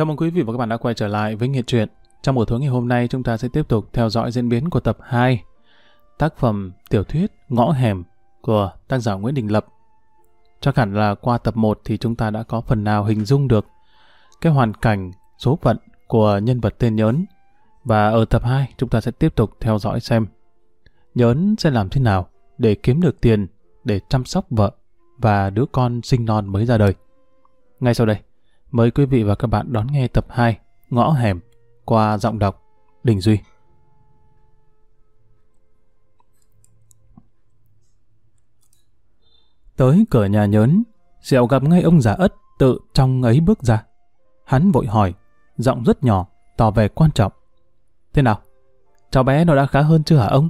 Chào mừng quý vị và các bạn đã quay trở lại với Nghiệt Truyện. Trong buổi tối ngày hôm nay chúng ta sẽ tiếp tục theo dõi diễn biến của tập 2 tác phẩm tiểu thuyết Ngõ Hẻm của tác giả Nguyễn Đình Lập. Chắc hẳn là qua tập 1 thì chúng ta đã có phần nào hình dung được cái hoàn cảnh, số phận của nhân vật tên Nhớn. Và ở tập 2 chúng ta sẽ tiếp tục theo dõi xem Nhớn sẽ làm thế nào để kiếm được tiền để chăm sóc vợ và đứa con sinh non mới ra đời. Ngay sau đây, mời quý vị và các bạn đón nghe tập 2 Ngõ Hẻm qua giọng đọc Đình Duy. Tới cửa nhà nhớn, Sẹo gặp ngay ông già ất tự trong ấy bước ra. Hắn vội hỏi, giọng rất nhỏ, tỏ vẻ quan trọng. Thế nào? Cháu bé nó đã khá hơn chưa hả ông?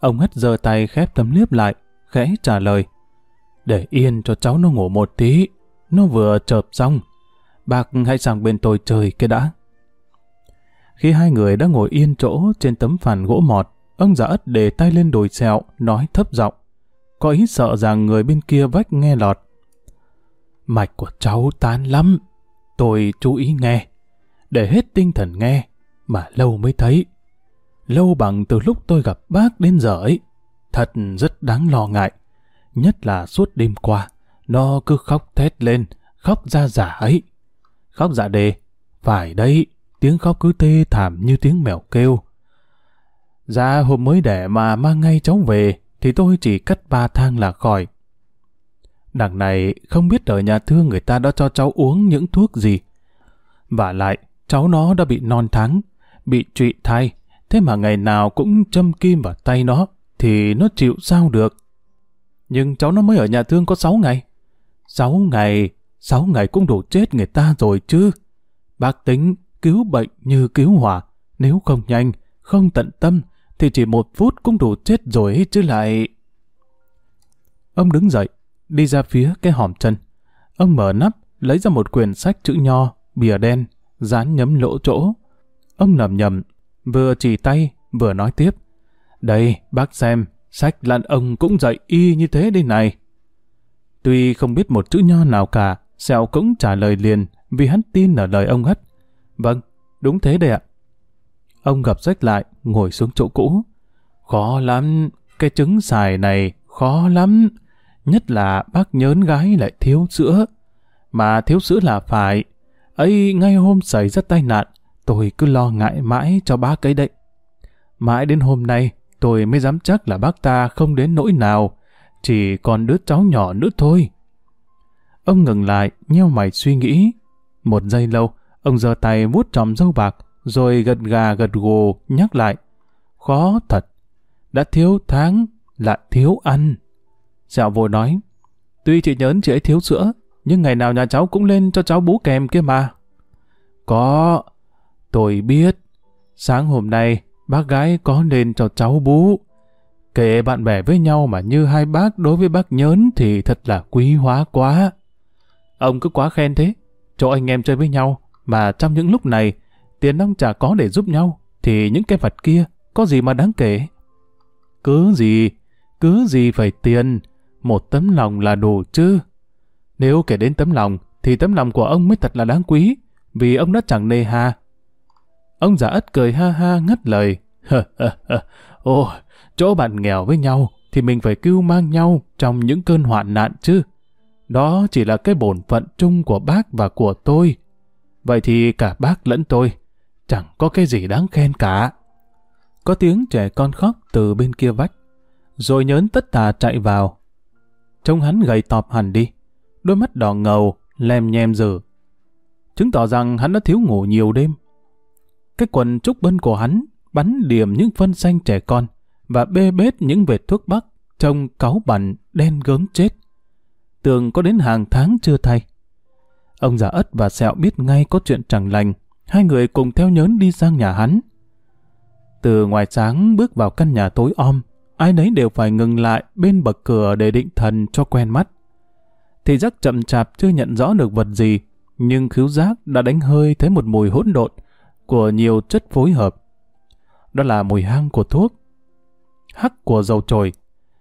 Ông hất giơ tay khép tấm liếp lại, khẽ trả lời. Để yên cho cháu nó ngủ một tí, nó vừa chợp xong. Bác hãy sang bên tôi chơi cái đã. Khi hai người đã ngồi yên chỗ trên tấm phản gỗ mọt, ông già ất để tay lên đồi sẹo, nói thấp giọng. Có ý sợ rằng người bên kia vách nghe lọt. Mạch của cháu tán lắm. Tôi chú ý nghe. Để hết tinh thần nghe, mà lâu mới thấy. Lâu bằng từ lúc tôi gặp bác đến giờ ấy. Thật rất đáng lo ngại. Nhất là suốt đêm qua, nó cứ khóc thét lên, khóc ra giả ấy. Khóc dạ đề, phải đấy, tiếng khóc cứ tê thảm như tiếng mèo kêu. Dạ hôm mới đẻ mà mang ngay cháu về, thì tôi chỉ cắt ba thang là khỏi. Đằng này không biết ở nhà thương người ta đã cho cháu uống những thuốc gì. Và lại, cháu nó đã bị non tháng, bị trụy thai, thế mà ngày nào cũng châm kim vào tay nó, thì nó chịu sao được. Nhưng cháu nó mới ở nhà thương có 6 ngày. 6 ngày, sáu ngày cũng đủ chết người ta rồi chứ. Bác tính cứu bệnh như cứu hỏa, nếu không nhanh, không tận tâm, thì chỉ một phút cũng đủ chết rồi chứ lại... Ông đứng dậy, đi ra phía cái hòm chân. Ông mở nắp, lấy ra một quyển sách chữ nho, bìa đen, dán nhấm lỗ chỗ. Ông lầm nhầm, vừa chỉ tay, vừa nói tiếp. Đây, bác xem, sách lăn ông cũng dạy y như thế đây này. Tuy không biết một chữ nho nào cả, Sẹo cũng trả lời liền vì hắn tin ở lời ông hất. Vâng, đúng thế đấy ạ. Ông gặp sách lại, ngồi xuống chỗ cũ. Khó lắm, cái trứng xài này khó lắm. Nhất là bác nhớn gái lại thiếu sữa. Mà thiếu sữa là phải. ấy ngay hôm xảy ra tai nạn, tôi cứ lo ngại mãi cho bác ấy đấy. Mãi đến hôm nay, tôi mới dám chắc là bác ta không đến nỗi nào. Chỉ còn đứa cháu nhỏ nữa thôi. Ông ngừng lại, nheo mày suy nghĩ. Một giây lâu, ông giơ tay vuốt tròm dâu bạc, rồi gật gà gật gù nhắc lại. Khó thật, đã thiếu tháng, lại thiếu ăn. Dạo vội nói, tuy chị nhớn chị ấy thiếu sữa, nhưng ngày nào nhà cháu cũng lên cho cháu bú kèm kia mà. Có, tôi biết. Sáng hôm nay, bác gái có nên cho cháu bú. Kể bạn bè với nhau mà như hai bác đối với bác nhớn thì thật là quý hóa quá. Ông cứ quá khen thế. Chỗ anh em chơi với nhau, mà trong những lúc này, tiền ông chả có để giúp nhau, thì những cái vật kia có gì mà đáng kể. Cứ gì, cứ gì phải tiền, một tấm lòng là đủ chứ. Nếu kể đến tấm lòng, thì tấm lòng của ông mới thật là đáng quý, vì ông đã chẳng nề hà. Ông giả ất cười ha ha ngắt lời. Ồ, chỗ bạn nghèo với nhau, thì mình phải cứu mang nhau trong những cơn hoạn nạn chứ. Đó chỉ là cái bổn phận chung của bác và của tôi. Vậy thì cả bác lẫn tôi, chẳng có cái gì đáng khen cả. Có tiếng trẻ con khóc từ bên kia vách, rồi nhớn tất tà chạy vào. Trông hắn gầy tọp hẳn đi, đôi mắt đỏ ngầu, lem nhem dở, Chứng tỏ rằng hắn đã thiếu ngủ nhiều đêm. Cái quần trúc bân của hắn bắn điểm những phân xanh trẻ con và bê bết những vệt thuốc bắc trông cáu bẩn đen gớm chết. Tường có đến hàng tháng chưa thay. Ông già ất và sẹo biết ngay có chuyện chẳng lành, hai người cùng theo nhớn đi sang nhà hắn. Từ ngoài sáng bước vào căn nhà tối om, ai nấy đều phải ngừng lại bên bậc cửa để định thần cho quen mắt. Thì giác chậm chạp chưa nhận rõ được vật gì, nhưng khứu giác đã đánh hơi thấy một mùi hỗn độn của nhiều chất phối hợp. Đó là mùi hang của thuốc, hắc của dầu trồi,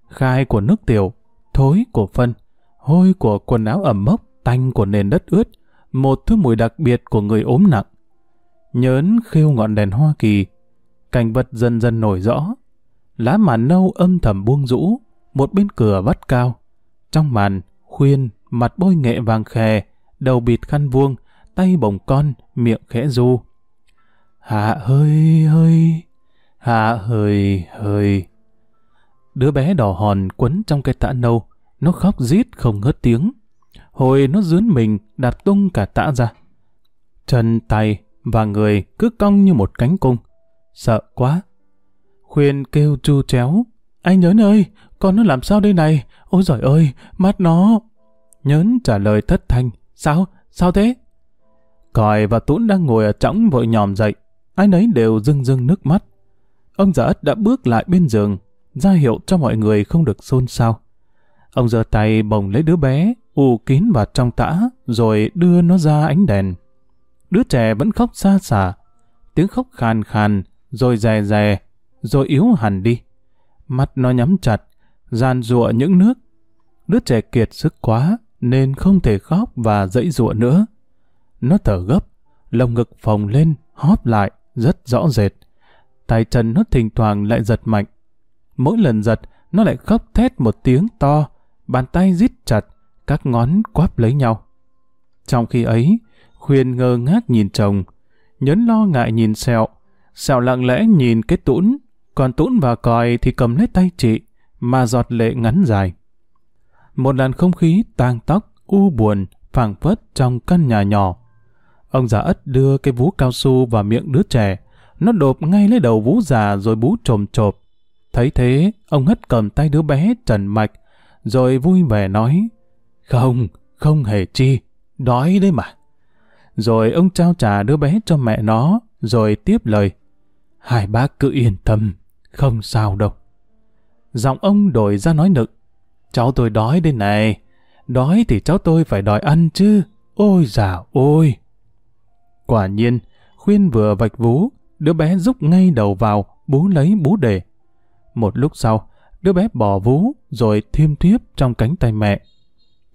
khai của nước tiểu, thối của phân, hôi của quần áo ẩm mốc, tanh của nền đất ướt, một thứ mùi đặc biệt của người ốm nặng. Nhớn khêu ngọn đèn Hoa Kỳ, cảnh vật dần dần nổi rõ. Lá màn nâu âm thầm buông rũ, một bên cửa vắt cao. Trong màn, khuyên, mặt bôi nghệ vàng khè, đầu bịt khăn vuông, tay bồng con, miệng khẽ du. Hạ hơi hơi, hạ hơi hơi. Đứa bé đỏ hòn quấn trong cái tã nâu, nó khóc rít không ngớt tiếng. Hồi nó dướn mình đạp tung cả tã ra. Chân tay và người cứ cong như một cánh cung. Sợ quá. Khuyên kêu chu chéo. Anh nhớn ơi, con nó làm sao đây này? Ôi giời ơi, mắt nó. Nhớn trả lời thất thanh. Sao? Sao thế? Còi và Tún đang ngồi ở trõng vội nhòm dậy. Ai nấy đều rưng rưng nước mắt. Ông giả ất đã bước lại bên giường, ra hiệu cho mọi người không được xôn xao. Ông giơ tay bồng lấy đứa bé, ù kín vào trong tã, rồi đưa nó ra ánh đèn. Đứa trẻ vẫn khóc xa xả, tiếng khóc khàn khàn, rồi rè rè, rồi yếu hẳn đi. Mắt nó nhắm chặt, gian rụa những nước. Đứa trẻ kiệt sức quá, nên không thể khóc và dãy rụa nữa. Nó thở gấp, lồng ngực phồng lên, hóp lại, rất rõ rệt. Tay chân nó thỉnh thoảng lại giật mạnh. Mỗi lần giật, nó lại khóc thét một tiếng to, bàn tay giết chặt, các ngón quắp lấy nhau. Trong khi ấy, Khuyên ngơ ngác nhìn chồng, nhấn lo ngại nhìn sẹo, sẹo lặng lẽ nhìn cái tũn, còn tũn và còi thì cầm lấy tay chị, mà giọt lệ ngắn dài. Một làn không khí tang tóc, u buồn, phảng phất trong căn nhà nhỏ. Ông già ất đưa cái vú cao su vào miệng đứa trẻ, nó đột ngay lấy đầu vú già rồi bú trồm trộp. Thấy thế, ông hất cầm tay đứa bé trần mạch, rồi vui vẻ nói, Không, không hề chi, đói đấy mà. Rồi ông trao trả đứa bé cho mẹ nó, rồi tiếp lời. Hai bác cứ yên tâm, không sao đâu. Giọng ông đổi ra nói nực. Cháu tôi đói đây này, đói thì cháu tôi phải đòi ăn chứ. Ôi già ôi! Quả nhiên, khuyên vừa vạch vú, đứa bé rúc ngay đầu vào, bú lấy bú để. Một lúc sau, đứa bé bỏ vú rồi thiêm thiếp trong cánh tay mẹ.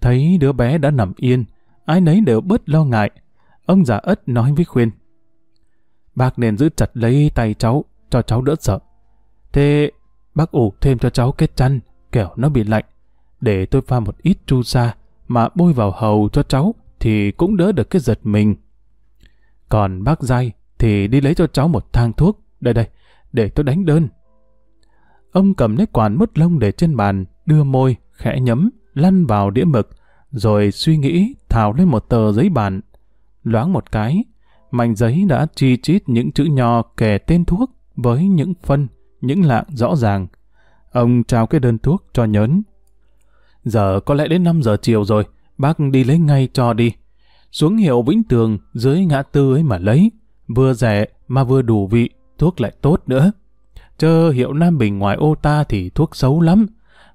Thấy đứa bé đã nằm yên, ai nấy đều bớt lo ngại. Ông già ất nói với khuyên. Bác nên giữ chặt lấy tay cháu, cho cháu đỡ sợ. Thế bác ủ thêm cho cháu kết chăn, kẻo nó bị lạnh. Để tôi pha một ít chu sa, mà bôi vào hầu cho cháu, thì cũng đỡ được cái giật mình. Còn bác dai thì đi lấy cho cháu một thang thuốc. Đây đây, để tôi đánh đơn. Ông cầm lấy quản mứt lông để trên bàn, đưa môi, khẽ nhấm, lăn vào đĩa mực, rồi suy nghĩ thảo lên một tờ giấy bàn. Loáng một cái, mảnh giấy đã chi chít những chữ nho kẻ tên thuốc với những phân, những lạng rõ ràng. Ông trao cái đơn thuốc cho nhớn. Giờ có lẽ đến 5 giờ chiều rồi, bác đi lấy ngay cho đi. Xuống hiệu Vĩnh Tường dưới ngã tư ấy mà lấy. Vừa rẻ mà vừa đủ vị, thuốc lại tốt nữa chơ hiệu Nam Bình ngoài ô ta thì thuốc xấu lắm.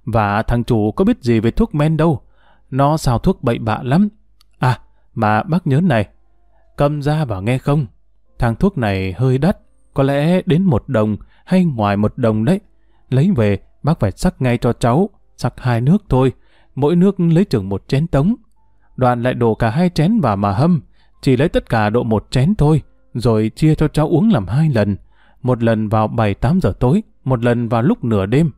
Và thằng chủ có biết gì về thuốc men đâu. Nó xào thuốc bậy bạ lắm. À, mà bác nhớ này. Cầm ra và nghe không. Thằng thuốc này hơi đắt. Có lẽ đến một đồng hay ngoài một đồng đấy. Lấy về, bác phải sắc ngay cho cháu. Sắc hai nước thôi. Mỗi nước lấy chừng một chén tống. Đoàn lại đổ cả hai chén vào mà hâm. Chỉ lấy tất cả độ một chén thôi. Rồi chia cho cháu uống làm hai lần một lần vào 7-8 giờ tối, một lần vào lúc nửa đêm.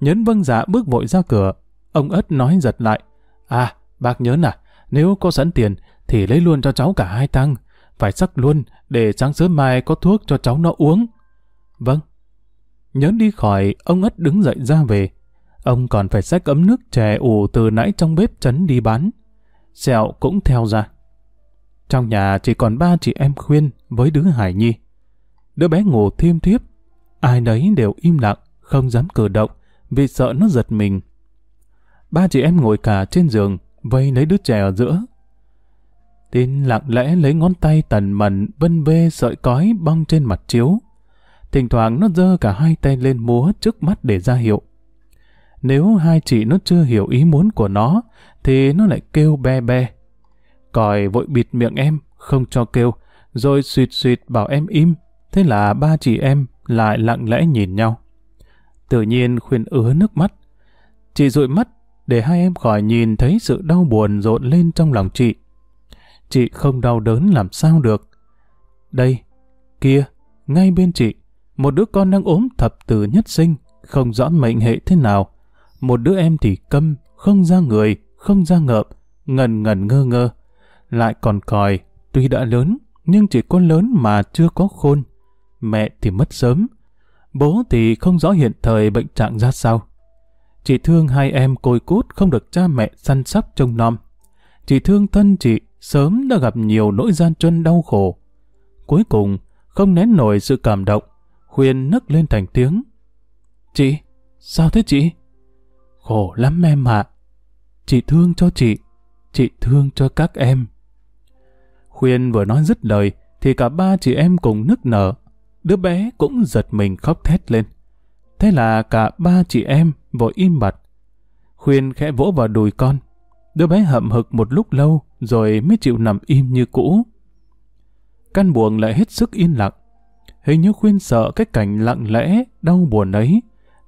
Nhấn vâng dạ bước vội ra cửa, ông ất nói giật lại. À, bác nhớ à, nếu có sẵn tiền thì lấy luôn cho cháu cả hai tăng, phải sắc luôn để sáng sớm mai có thuốc cho cháu nó uống. Vâng. Nhấn đi khỏi, ông ất đứng dậy ra về. Ông còn phải xách ấm nước chè ủ từ nãy trong bếp chấn đi bán. Sẹo cũng theo ra. Trong nhà chỉ còn ba chị em khuyên với đứa Hải Nhi. Đứa bé ngủ thiêm thiếp. Ai nấy đều im lặng, không dám cử động, vì sợ nó giật mình. Ba chị em ngồi cả trên giường, vây lấy đứa trẻ ở giữa. Tin lặng lẽ lấy ngón tay tần mần vân bê sợi cói băng trên mặt chiếu. Thỉnh thoảng nó giơ cả hai tay lên múa trước mắt để ra hiệu. Nếu hai chị nó chưa hiểu ý muốn của nó, thì nó lại kêu be be. Còi vội bịt miệng em, không cho kêu, rồi suyệt suyệt bảo em im, Thế là ba chị em lại lặng lẽ nhìn nhau. Tự nhiên khuyên ứa nước mắt. Chị dụi mắt để hai em khỏi nhìn thấy sự đau buồn rộn lên trong lòng chị. chị không đau đớn làm sao được. Đây, kia, ngay bên chị, một đứa con đang ốm thập tử nhất sinh, không rõ mệnh hệ thế nào. Một đứa em thì câm, không ra người, không ra ngợp, ngần ngần ngơ ngơ. Lại còn còi, tuy đã lớn, nhưng chỉ con lớn mà chưa có khôn. Mẹ thì mất sớm, bố thì không rõ hiện thời bệnh trạng ra sao. Chị thương hai em côi cút không được cha mẹ săn sóc trông nom. Chị thương thân chị sớm đã gặp nhiều nỗi gian chân đau khổ. Cuối cùng, không nén nổi sự cảm động, Khuyên nức lên thành tiếng. Chị, sao thế chị? Khổ lắm em ạ. Chị thương cho chị, chị thương cho các em. Khuyên vừa nói dứt lời, thì cả ba chị em cùng nức nở. Đứa bé cũng giật mình khóc thét lên. Thế là cả ba chị em vội im bặt. Khuyên khẽ vỗ vào đùi con. Đứa bé hậm hực một lúc lâu rồi mới chịu nằm im như cũ. Căn buồng lại hết sức yên lặng. Hình như Khuyên sợ cái cảnh lặng lẽ, đau buồn ấy,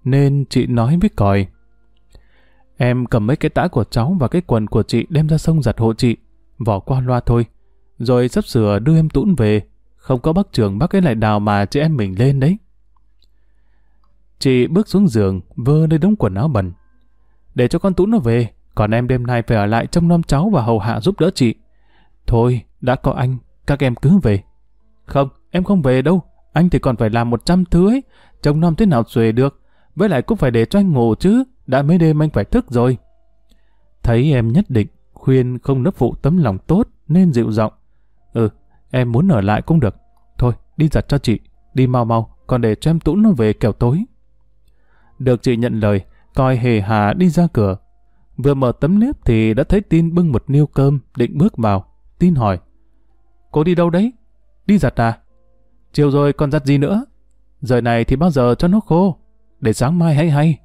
nên chị nói với còi. Em cầm mấy cái tã của cháu và cái quần của chị đem ra sông giặt hộ chị, vỏ qua loa thôi. Rồi sắp sửa đưa em tũn về, không có bác trường bác ấy lại đào mà chị em mình lên đấy. Chị bước xuống giường, vơ nơi đống quần áo bẩn. Để cho con Tú nó về, còn em đêm nay phải ở lại trông nom cháu và hầu hạ giúp đỡ chị. Thôi, đã có anh, các em cứ về. Không, em không về đâu, anh thì còn phải làm một trăm thứ ấy, trông nom thế nào xuề được. Với lại cũng phải để cho anh ngủ chứ, đã mấy đêm anh phải thức rồi. Thấy em nhất định, khuyên không nấp phụ tấm lòng tốt nên dịu giọng. Ừ, em muốn ở lại cũng được. Thôi, đi giặt cho chị, đi mau mau, còn để cho em tũn nó về kẻo tối. Được chị nhận lời, coi hề hà đi ra cửa. Vừa mở tấm nếp thì đã thấy tin bưng một niêu cơm định bước vào. Tin hỏi. Cô đi đâu đấy? Đi giặt à? Chiều rồi còn giặt gì nữa? Giờ này thì bao giờ cho nó khô? Để sáng mai hay hay.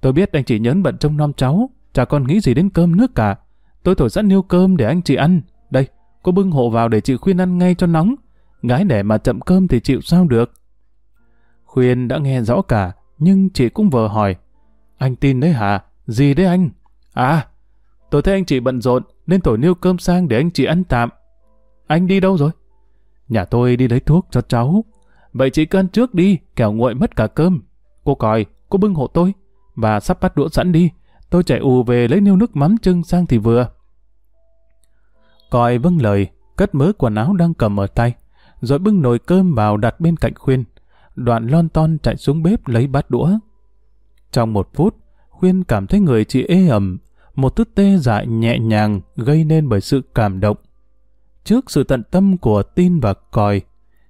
Tôi biết anh chị nhấn bận trông nom cháu, chả còn nghĩ gì đến cơm nước cả. Tôi thổi sẵn niêu cơm để anh chị ăn. Đây, cô bưng hộ vào để chị khuyên ăn ngay cho nóng. Gái đẻ mà chậm cơm thì chịu sao được. Khuyên đã nghe rõ cả, nhưng chị cũng vừa hỏi. Anh tin đấy hả? Gì đấy anh? À, tôi thấy anh chị bận rộn nên thổi niêu cơm sang để anh chị ăn tạm. Anh đi đâu rồi? Nhà tôi đi lấy thuốc cho cháu. Vậy chị cứ ăn trước đi, kẻo nguội mất cả cơm. Cô còi, cô bưng hộ tôi. Và sắp bắt đũa sẵn đi. Tôi chạy ù về lấy niêu nước mắm trưng sang thì vừa. Còi vâng lời, cất mớ quần áo đang cầm ở tay, rồi bưng nồi cơm vào đặt bên cạnh khuyên. Đoạn lon ton chạy xuống bếp lấy bát đũa. Trong một phút, khuyên cảm thấy người chị ê ẩm, một thứ tê dại nhẹ nhàng gây nên bởi sự cảm động. Trước sự tận tâm của tin và còi,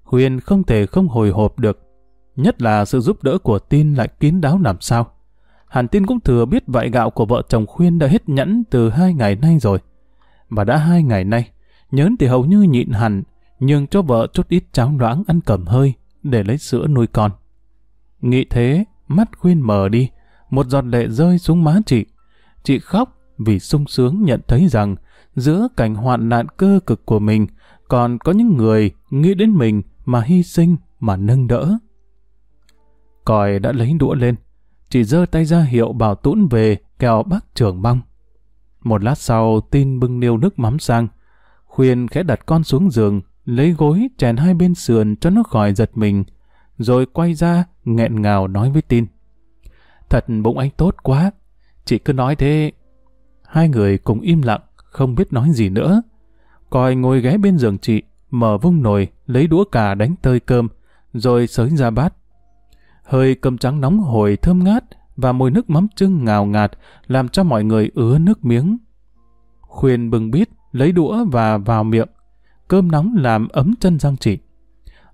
khuyên không thể không hồi hộp được. Nhất là sự giúp đỡ của tin lại kín đáo làm sao. Hàn tin cũng thừa biết vại gạo của vợ chồng Khuyên đã hết nhẫn từ hai ngày nay rồi. Và đã hai ngày nay, nhớn thì hầu như nhịn hẳn, nhưng cho vợ chút ít cháo loãng ăn cầm hơi để lấy sữa nuôi con. Nghĩ thế, mắt Khuyên mờ đi, một giọt lệ rơi xuống má chị. Chị khóc vì sung sướng nhận thấy rằng giữa cảnh hoạn nạn cơ cực của mình, còn có những người nghĩ đến mình mà hy sinh, mà nâng đỡ. Còi đã lấy đũa lên, chị giơ tay ra hiệu bảo tũn về kèo bác trưởng băng. Một lát sau, tin bưng niêu nước mắm sang. Khuyên khẽ đặt con xuống giường, lấy gối chèn hai bên sườn cho nó khỏi giật mình, rồi quay ra, nghẹn ngào nói với tin. Thật bụng anh tốt quá, chị cứ nói thế. Hai người cùng im lặng, không biết nói gì nữa. Coi ngồi ghé bên giường chị, mở vung nồi, lấy đũa cà đánh tơi cơm, rồi sới ra bát. Hơi cơm trắng nóng hồi thơm ngát và mùi nước mắm trưng ngào ngạt làm cho mọi người ứa nước miếng. Khuyên bừng bít, lấy đũa và vào miệng. Cơm nóng làm ấm chân răng chị.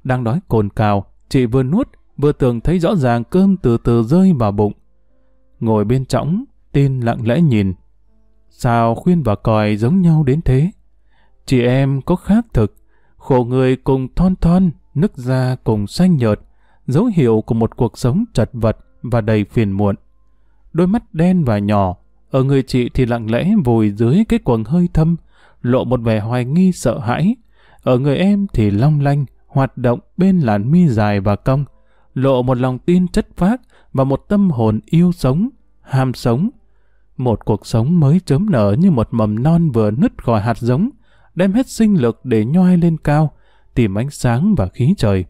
Đang đói cồn cào, chị vừa nuốt, vừa tưởng thấy rõ ràng cơm từ từ rơi vào bụng. Ngồi bên trõng, tin lặng lẽ nhìn, Sao khuyên và còi giống nhau đến thế? Chị em có khác thực, khổ người cùng thon thon, nức da cùng xanh nhợt, dấu hiệu của một cuộc sống chật vật và đầy phiền muộn. Đôi mắt đen và nhỏ, ở người chị thì lặng lẽ vùi dưới cái quần hơi thâm, lộ một vẻ hoài nghi sợ hãi. Ở người em thì long lanh, hoạt động bên làn mi dài và cong, lộ một lòng tin chất phác và một tâm hồn yêu sống, ham sống, một cuộc sống mới chớm nở như một mầm non vừa nứt khỏi hạt giống, đem hết sinh lực để nhoai lên cao, tìm ánh sáng và khí trời.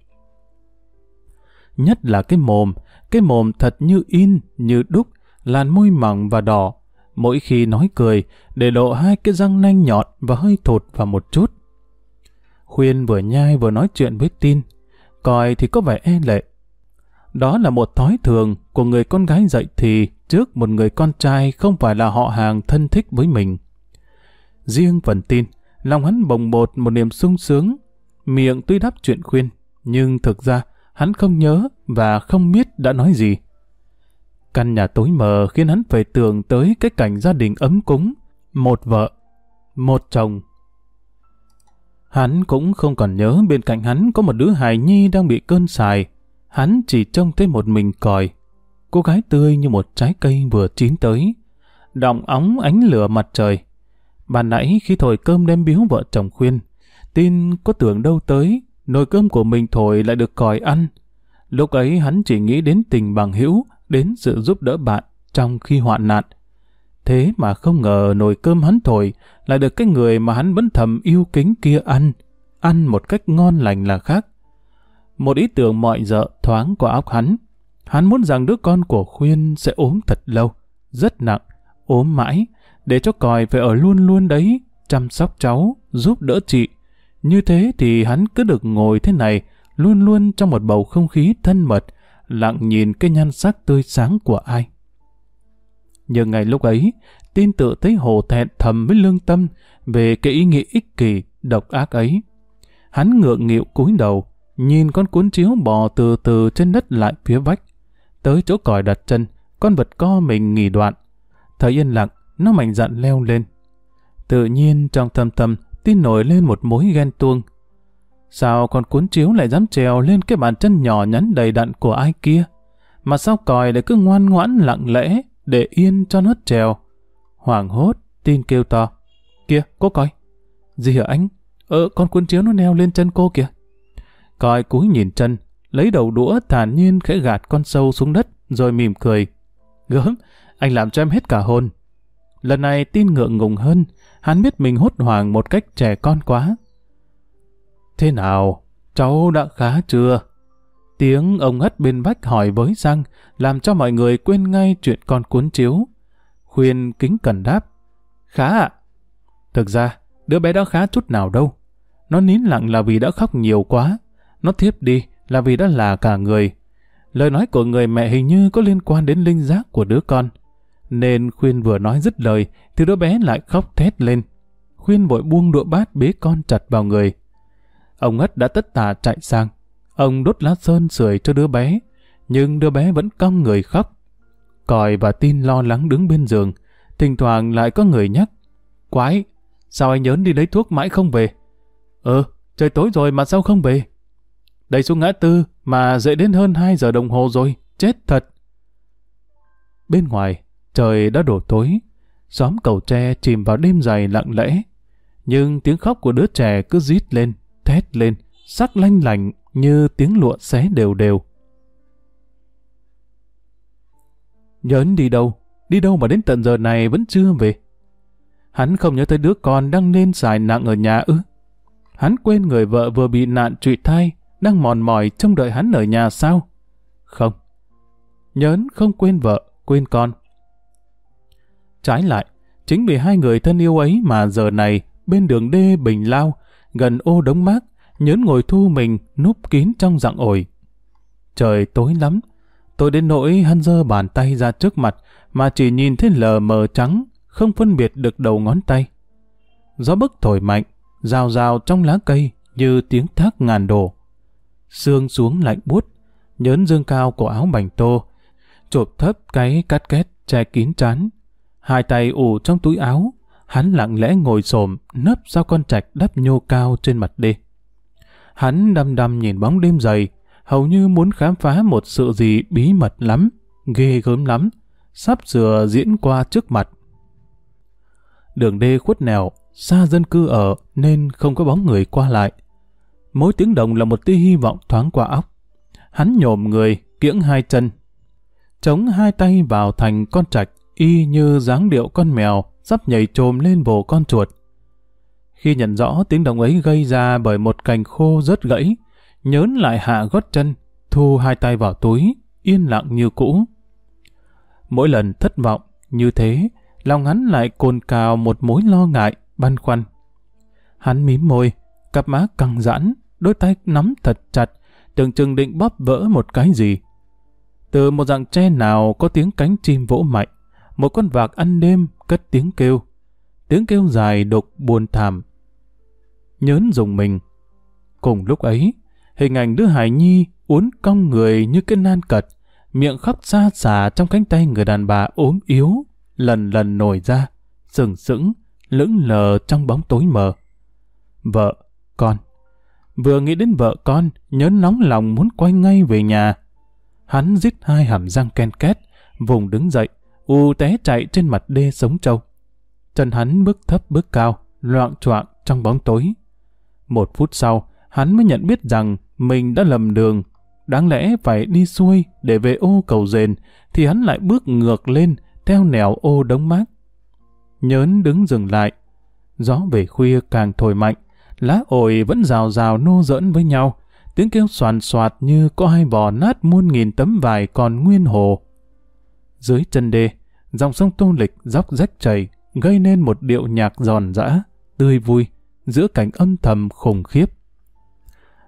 Nhất là cái mồm, cái mồm thật như in, như đúc, làn môi mỏng và đỏ. Mỗi khi nói cười, để lộ hai cái răng nanh nhọn và hơi thụt vào một chút. Khuyên vừa nhai vừa nói chuyện với tin, coi thì có vẻ e lệ. Đó là một thói thường của người con gái dậy thì trước một người con trai không phải là họ hàng thân thích với mình. Riêng phần tin, lòng hắn bồng bột một niềm sung sướng, miệng tuy đáp chuyện khuyên, nhưng thực ra hắn không nhớ và không biết đã nói gì. Căn nhà tối mờ khiến hắn phải tưởng tới cái cảnh gia đình ấm cúng, một vợ, một chồng. Hắn cũng không còn nhớ bên cạnh hắn có một đứa hài nhi đang bị cơn xài. Hắn chỉ trông thấy một mình còi. Cô gái tươi như một trái cây vừa chín tới. Đọng óng ánh lửa mặt trời. Bàn nãy khi thổi cơm đem biếu vợ chồng khuyên, tin có tưởng đâu tới, nồi cơm của mình thổi lại được còi ăn. Lúc ấy hắn chỉ nghĩ đến tình bằng hữu, đến sự giúp đỡ bạn trong khi hoạn nạn. Thế mà không ngờ nồi cơm hắn thổi lại được cái người mà hắn vẫn thầm yêu kính kia ăn, ăn một cách ngon lành là khác. Một ý tưởng mọi dợ thoáng qua óc hắn. Hắn muốn rằng đứa con của Khuyên sẽ ốm thật lâu, rất nặng, ốm mãi, để cho còi phải ở luôn luôn đấy, chăm sóc cháu, giúp đỡ chị. Như thế thì hắn cứ được ngồi thế này, luôn luôn trong một bầu không khí thân mật, lặng nhìn cái nhan sắc tươi sáng của ai. Nhưng ngày lúc ấy, tin tự thấy hồ thẹn thầm với lương tâm về cái ý nghĩa ích kỷ, độc ác ấy. Hắn ngượng nghịu cúi đầu, nhìn con cuốn chiếu bò từ từ trên đất lại phía vách. Tới chỗ còi đặt chân, con vật co mình nghỉ đoạn. Thời yên lặng, nó mạnh dạn leo lên. Tự nhiên trong thâm tâm, tin nổi lên một mối ghen tuông. Sao con cuốn chiếu lại dám trèo lên cái bàn chân nhỏ nhắn đầy đặn của ai kia? Mà sao còi lại cứ ngoan ngoãn lặng lẽ để yên cho nó trèo? Hoàng hốt, tin kêu to. Kìa, cô coi. Gì hả anh? Ờ, con cuốn chiếu nó neo lên chân cô kìa. Còi cúi nhìn chân, lấy đầu đũa thản nhiên khẽ gạt con sâu xuống đất, rồi mỉm cười. Gớm, anh làm cho em hết cả hồn. Lần này tin ngượng ngùng hơn, hắn biết mình hốt hoảng một cách trẻ con quá. Thế nào, cháu đã khá chưa? Tiếng ông hất bên vách hỏi với răng, làm cho mọi người quên ngay chuyện con cuốn chiếu. Khuyên kính cần đáp. Khá ạ. Thực ra, đứa bé đã khá chút nào đâu. Nó nín lặng là vì đã khóc nhiều quá. Nó thiếp đi là vì đã là cả người. Lời nói của người mẹ hình như có liên quan đến linh giác của đứa con. Nên Khuyên vừa nói dứt lời thì đứa bé lại khóc thét lên. Khuyên vội buông đũa bát bế con chặt vào người. Ông Ất đã tất tả chạy sang. Ông đốt lá sơn sưởi cho đứa bé, nhưng đứa bé vẫn cong người khóc. Còi và tin lo lắng đứng bên giường, thỉnh thoảng lại có người nhắc. Quái, sao anh nhớn đi lấy thuốc mãi không về? Ờ, trời tối rồi mà sao không về? Đẩy xuống ngã tư mà dậy đến hơn 2 giờ đồng hồ rồi, chết thật. Bên ngoài, trời đã đổ tối, xóm cầu tre chìm vào đêm dài lặng lẽ. Nhưng tiếng khóc của đứa trẻ cứ rít lên, thét lên, sắc lanh lành như tiếng lụa xé đều đều. Nhớn đi đâu? Đi đâu mà đến tận giờ này vẫn chưa về? Hắn không nhớ tới đứa con đang nên xài nặng ở nhà ư? Hắn quên người vợ vừa bị nạn trụy thai, đang mòn mỏi trông đợi hắn ở nhà sao? Không. Nhớn không quên vợ, quên con. Trái lại, chính vì hai người thân yêu ấy mà giờ này, bên đường đê Bình Lao, gần ô đống mát, nhớn ngồi thu mình núp kín trong dạng ổi. Trời tối lắm, tôi đến nỗi hân dơ bàn tay ra trước mặt mà chỉ nhìn thấy lờ mờ trắng, không phân biệt được đầu ngón tay. Gió bức thổi mạnh, rào rào trong lá cây như tiếng thác ngàn đổ. Sương xuống lạnh buốt, nhớn dương cao của áo bành tô, chộp thấp cái cắt két che kín trán. Hai tay ủ trong túi áo, hắn lặng lẽ ngồi xổm nấp sau con trạch đắp nhô cao trên mặt đê. Hắn đăm đăm nhìn bóng đêm dày, hầu như muốn khám phá một sự gì bí mật lắm, ghê gớm lắm, sắp sửa diễn qua trước mặt. Đường đê khuất nẻo, xa dân cư ở nên không có bóng người qua lại. Mỗi tiếng động là một tia hy vọng thoáng qua óc. Hắn nhổm người, kiễng hai chân, chống hai tay vào thành con trạch y như dáng điệu con mèo sắp nhảy trồm lên bồ con chuột. Khi nhận rõ tiếng động ấy gây ra bởi một cành khô rớt gãy, nhớn lại hạ gót chân, thu hai tay vào túi, yên lặng như cũ. Mỗi lần thất vọng như thế, lòng hắn lại cồn cào một mối lo ngại, băn khoăn. Hắn mím môi, cặp má căng giãn, đôi tay nắm thật chặt, tưởng chừng định bóp vỡ một cái gì. Từ một dạng tre nào có tiếng cánh chim vỗ mạnh, một con vạc ăn đêm cất tiếng kêu. Tiếng kêu dài đục buồn thảm. Nhớn dùng mình. Cùng lúc ấy, hình ảnh đứa Hải Nhi uốn cong người như cái nan cật, miệng khóc xa xả trong cánh tay người đàn bà ốm yếu, lần lần nổi ra, sừng sững, lững lờ trong bóng tối mờ. Vợ, con. Vừa nghĩ đến vợ con, nhớn nóng lòng muốn quay ngay về nhà. Hắn giết hai hàm răng ken két, vùng đứng dậy, u té chạy trên mặt đê sống trâu. Chân hắn bước thấp bước cao, loạn choạng trong bóng tối. Một phút sau, hắn mới nhận biết rằng mình đã lầm đường. Đáng lẽ phải đi xuôi để về ô cầu rền, thì hắn lại bước ngược lên theo nẻo ô đống mát. Nhớn đứng dừng lại. Gió về khuya càng thổi mạnh, lá ổi vẫn rào rào nô dẫn với nhau, tiếng kêu soàn soạt như có hai bò nát muôn nghìn tấm vải còn nguyên hồ. Dưới chân đê, dòng sông Tô Lịch dốc rách chảy, gây nên một điệu nhạc giòn giã, tươi vui, giữa cảnh âm thầm khủng khiếp.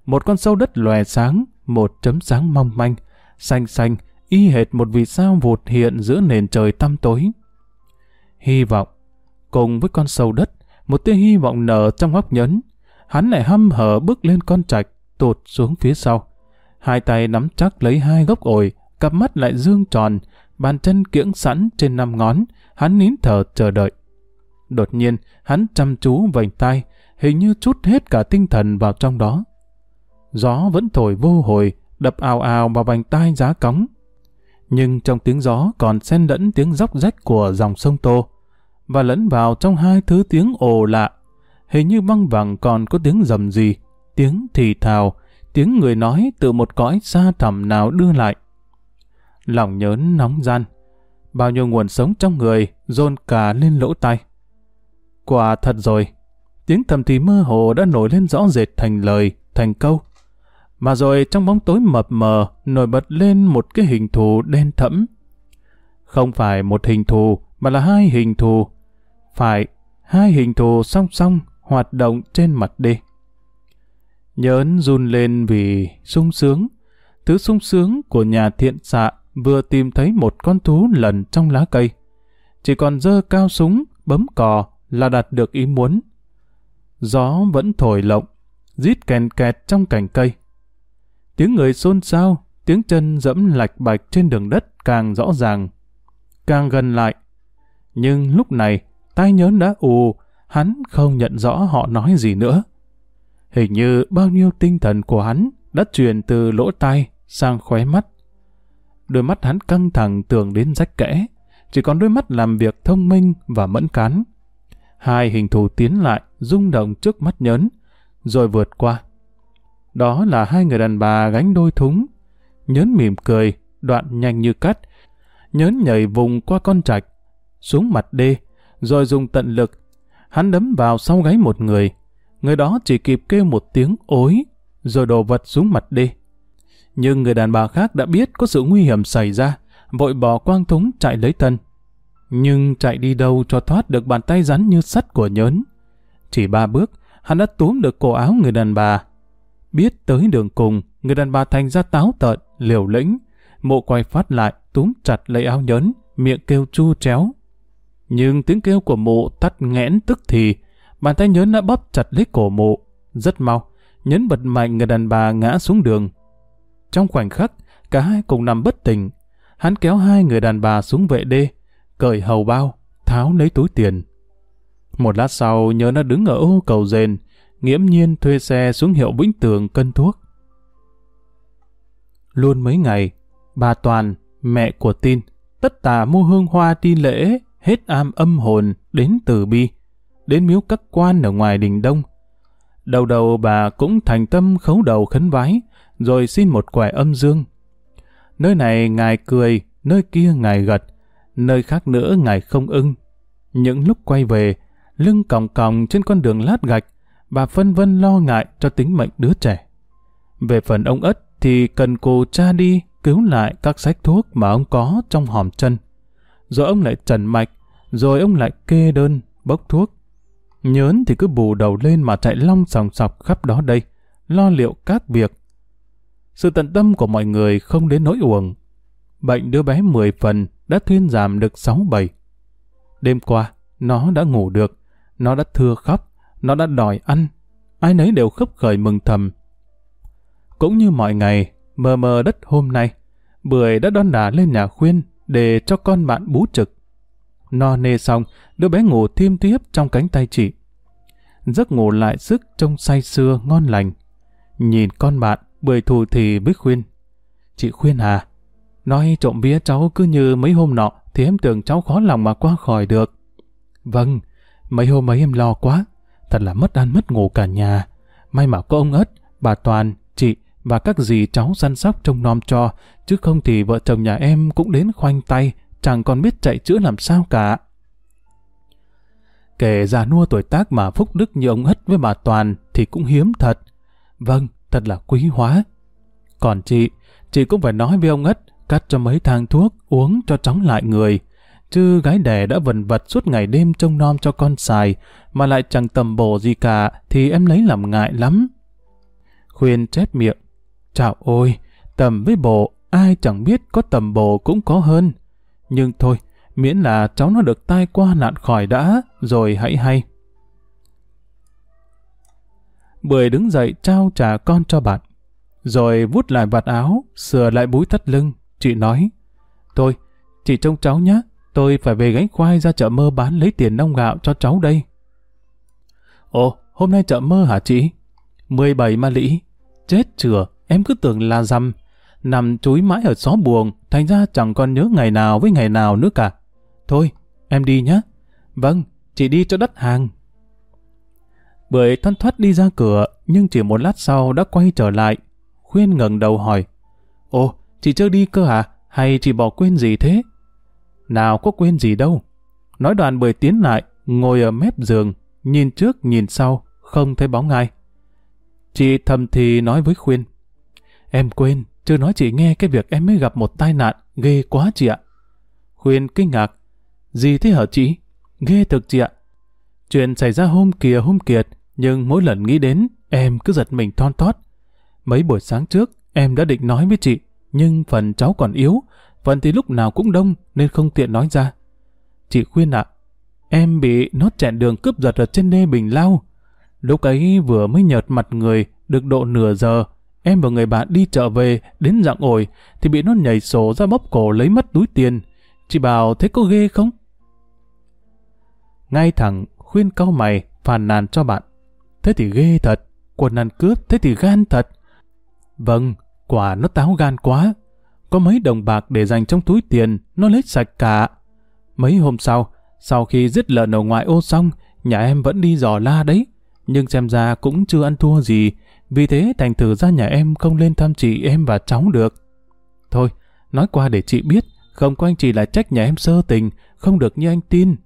Một con sâu đất lòe sáng, một chấm sáng mong manh, xanh xanh, y hệt một vì sao vụt hiện giữa nền trời tăm tối. Hy vọng, cùng với con sâu đất, một tia hy vọng nở trong góc nhấn, hắn lại hăm hở bước lên con trạch, tụt xuống phía sau. Hai tay nắm chắc lấy hai gốc ổi, cặp mắt lại dương tròn, bàn chân kiễng sẵn trên năm ngón, hắn nín thở chờ đợi. Đột nhiên, hắn chăm chú vành tay, hình như chút hết cả tinh thần vào trong đó. Gió vẫn thổi vô hồi, đập ào ào vào vành tai giá cống. Nhưng trong tiếng gió còn xen lẫn tiếng róc rách của dòng sông Tô, và lẫn vào trong hai thứ tiếng ồ lạ. Hình như băng vẳng còn có tiếng rầm gì, tiếng thì thào, tiếng người nói từ một cõi xa thẳm nào đưa lại. Lòng nhớn nóng gian, bao nhiêu nguồn sống trong người dồn cả lên lỗ tai. Quả thật rồi, tiếng thầm thì mơ hồ đã nổi lên rõ rệt thành lời, thành câu. Mà rồi trong bóng tối mập mờ nổi bật lên một cái hình thù đen thẫm. Không phải một hình thù, mà là hai hình thù. Phải, hai hình thù song song hoạt động trên mặt đê. Nhớn run lên vì sung sướng. Thứ sung sướng của nhà thiện xạ vừa tìm thấy một con thú lần trong lá cây. Chỉ còn dơ cao súng, bấm cò là đạt được ý muốn. Gió vẫn thổi lộng, rít kèn kẹt trong cành cây. Tiếng người xôn xao, tiếng chân dẫm lạch bạch trên đường đất càng rõ ràng. Càng gần lại. Nhưng lúc này, tai nhớn đã ù, hắn không nhận rõ họ nói gì nữa. Hình như bao nhiêu tinh thần của hắn đã truyền từ lỗ tai sang khóe mắt. Đôi mắt hắn căng thẳng tưởng đến rách kẽ, chỉ còn đôi mắt làm việc thông minh và mẫn cán. Hai hình thù tiến lại, rung động trước mắt nhớn, rồi vượt qua. Đó là hai người đàn bà gánh đôi thúng. Nhớn mỉm cười, đoạn nhanh như cắt. Nhớn nhảy vùng qua con trạch, xuống mặt đê, rồi dùng tận lực. Hắn đấm vào sau gáy một người. Người đó chỉ kịp kêu một tiếng ối, rồi đổ vật xuống mặt đê. Nhưng người đàn bà khác đã biết có sự nguy hiểm xảy ra, vội bỏ quang thúng chạy lấy thân. Nhưng chạy đi đâu cho thoát được bàn tay rắn như sắt của nhớn. Chỉ ba bước, hắn đã túm được cổ áo người đàn bà. Biết tới đường cùng, người đàn bà thành ra táo tợn, liều lĩnh. Mộ quay phát lại, túm chặt lấy áo nhớn, miệng kêu chu chéo. Nhưng tiếng kêu của mộ tắt nghẽn tức thì, bàn tay nhớn đã bóp chặt lấy cổ mộ. Rất mau, nhấn bật mạnh người đàn bà ngã xuống đường. Trong khoảnh khắc, cả hai cùng nằm bất tỉnh. Hắn kéo hai người đàn bà xuống vệ đê, cởi hầu bao, tháo lấy túi tiền. Một lát sau, nhớ nó đứng ở ô cầu rền, nghiễm nhiên thuê xe xuống hiệu Vĩnh Tường cân thuốc. Luôn mấy ngày, bà Toàn, mẹ của tin, tất tà mua hương hoa đi lễ, hết am âm hồn, đến từ bi, đến miếu các quan ở ngoài đình đông. Đầu đầu bà cũng thành tâm khấu đầu khấn vái, rồi xin một quẻ âm dương. Nơi này ngài cười, nơi kia ngài gật, nơi khác nữa ngài không ưng. Những lúc quay về, lưng còng còng trên con đường lát gạch, bà phân vân lo ngại cho tính mệnh đứa trẻ. Về phần ông ất thì cần cô cha đi cứu lại các sách thuốc mà ông có trong hòm chân. Rồi ông lại trần mạch, rồi ông lại kê đơn, bốc thuốc. Nhớn thì cứ bù đầu lên mà chạy long sòng sọc khắp đó đây, lo liệu các việc. Sự tận tâm của mọi người không đến nỗi uổng. Bệnh đứa bé 10 phần đã thuyên giảm được 6-7. Đêm qua, nó đã ngủ được, nó đã thưa khóc, nó đã đòi ăn. Ai nấy đều khấp khởi mừng thầm. Cũng như mọi ngày, mờ mờ đất hôm nay, Bưởi đã đón đà lên nhà khuyên để cho con bạn bú trực. No nê xong, đứa bé ngủ thiêm tiếp trong cánh tay chị. Giấc ngủ lại sức trông say sưa ngon lành. Nhìn con bạn, bưởi thù thì mới khuyên. Chị khuyên à, nói trộm vía cháu cứ như mấy hôm nọ thì em tưởng cháu khó lòng mà qua khỏi được. Vâng, mấy hôm ấy em lo quá, thật là mất ăn mất ngủ cả nhà. May mà có ông ất, bà Toàn, chị và các dì cháu săn sóc trông nom cho, chứ không thì vợ chồng nhà em cũng đến khoanh tay, chẳng còn biết chạy chữa làm sao cả. Kể già nua tuổi tác mà phúc đức như ông Ất với bà Toàn thì cũng hiếm thật. Vâng, thật là quý hóa. Còn chị, chị cũng phải nói với ông Ất cắt cho mấy thang thuốc uống cho chóng lại người. Chứ gái đẻ đã vần vật suốt ngày đêm trông nom cho con xài mà lại chẳng tầm bổ gì cả thì em lấy làm ngại lắm. Khuyên chép miệng. Chào ôi, tầm với bộ, ai chẳng biết có tầm bồ cũng có hơn. Nhưng thôi, miễn là cháu nó được tai qua nạn khỏi đã, rồi hãy hay. Bưởi đứng dậy trao trả con cho bạn. Rồi vút lại vạt áo, sửa lại búi thắt lưng. Chị nói, thôi chị trông cháu nhé, tôi phải về gánh khoai ra chợ mơ bán lấy tiền nông gạo cho cháu đây. Ồ, hôm nay chợ mơ hả chị? 17 ma lĩ. Chết chừa, em cứ tưởng là rằm. Nằm chúi mãi ở xó buồng, thành ra chẳng còn nhớ ngày nào với ngày nào nữa cả. Thôi, em đi nhé. Vâng, chị đi cho đất hàng. Bưởi thoăn thoát đi ra cửa, nhưng chỉ một lát sau đã quay trở lại. Khuyên ngẩng đầu hỏi. Ồ, chị chưa đi cơ à? Hay chị bỏ quên gì thế? Nào có quên gì đâu. Nói đoạn bưởi tiến lại, ngồi ở mép giường, nhìn trước nhìn sau, không thấy bóng ai. Chị thầm thì nói với Khuyên. Em quên, chưa nói chị nghe cái việc em mới gặp một tai nạn, ghê quá chị ạ. Khuyên kinh ngạc. Gì thế hả chị? Ghê thực chị ạ. Chuyện xảy ra hôm kia hôm kiệt, nhưng mỗi lần nghĩ đến, em cứ giật mình thon thót. Mấy buổi sáng trước, em đã định nói với chị, nhưng phần cháu còn yếu, phần thì lúc nào cũng đông nên không tiện nói ra. Chị khuyên ạ, em bị nó chẹn đường cướp giật ở trên đê Bình Lao. Lúc ấy vừa mới nhợt mặt người, được độ nửa giờ, em và người bạn đi chợ về, đến dạng ổi, thì bị nó nhảy sổ ra bóp cổ lấy mất túi tiền. Chị bảo thế có ghê không? Ngay thẳng, khuyên cau mày, phàn nàn cho bạn. Thế thì ghê thật, quần ăn cướp, thế thì gan thật. Vâng, quả nó táo gan quá. Có mấy đồng bạc để dành trong túi tiền, nó lấy sạch cả. Mấy hôm sau, sau khi giết lợn ở ngoài ô xong, nhà em vẫn đi dò la đấy. Nhưng xem ra cũng chưa ăn thua gì, vì thế thành thử ra nhà em không lên thăm chị em và cháu được. Thôi, nói qua để chị biết, không có anh chị lại trách nhà em sơ tình, không được như anh tin.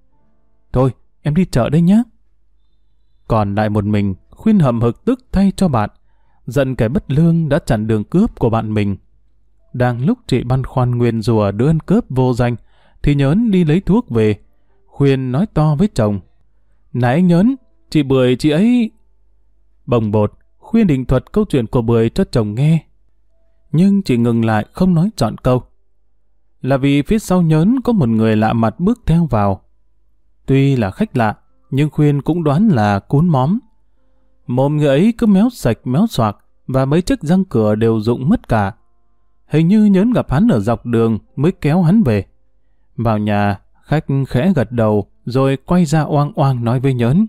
Thôi, em đi chợ đây nhé. Còn lại một mình, khuyên hậm hực tức thay cho bạn. Giận kẻ bất lương đã chặn đường cướp của bạn mình. Đang lúc chị băn khoăn nguyên rùa đứa ăn cướp vô danh, thì nhớn đi lấy thuốc về. Khuyên nói to với chồng. Này anh nhớn, chị Bưởi chị ấy... Bồng bột, khuyên định thuật câu chuyện của Bưởi cho chồng nghe. Nhưng chị ngừng lại không nói chọn câu. Là vì phía sau nhớn có một người lạ mặt bước theo vào. Tuy là khách lạ, nhưng khuyên cũng đoán là cún móm. Mồm người ấy cứ méo sạch méo xoạc và mấy chiếc răng cửa đều rụng mất cả. Hình như nhớn gặp hắn ở dọc đường mới kéo hắn về. Vào nhà, khách khẽ gật đầu rồi quay ra oang oang nói với nhớn.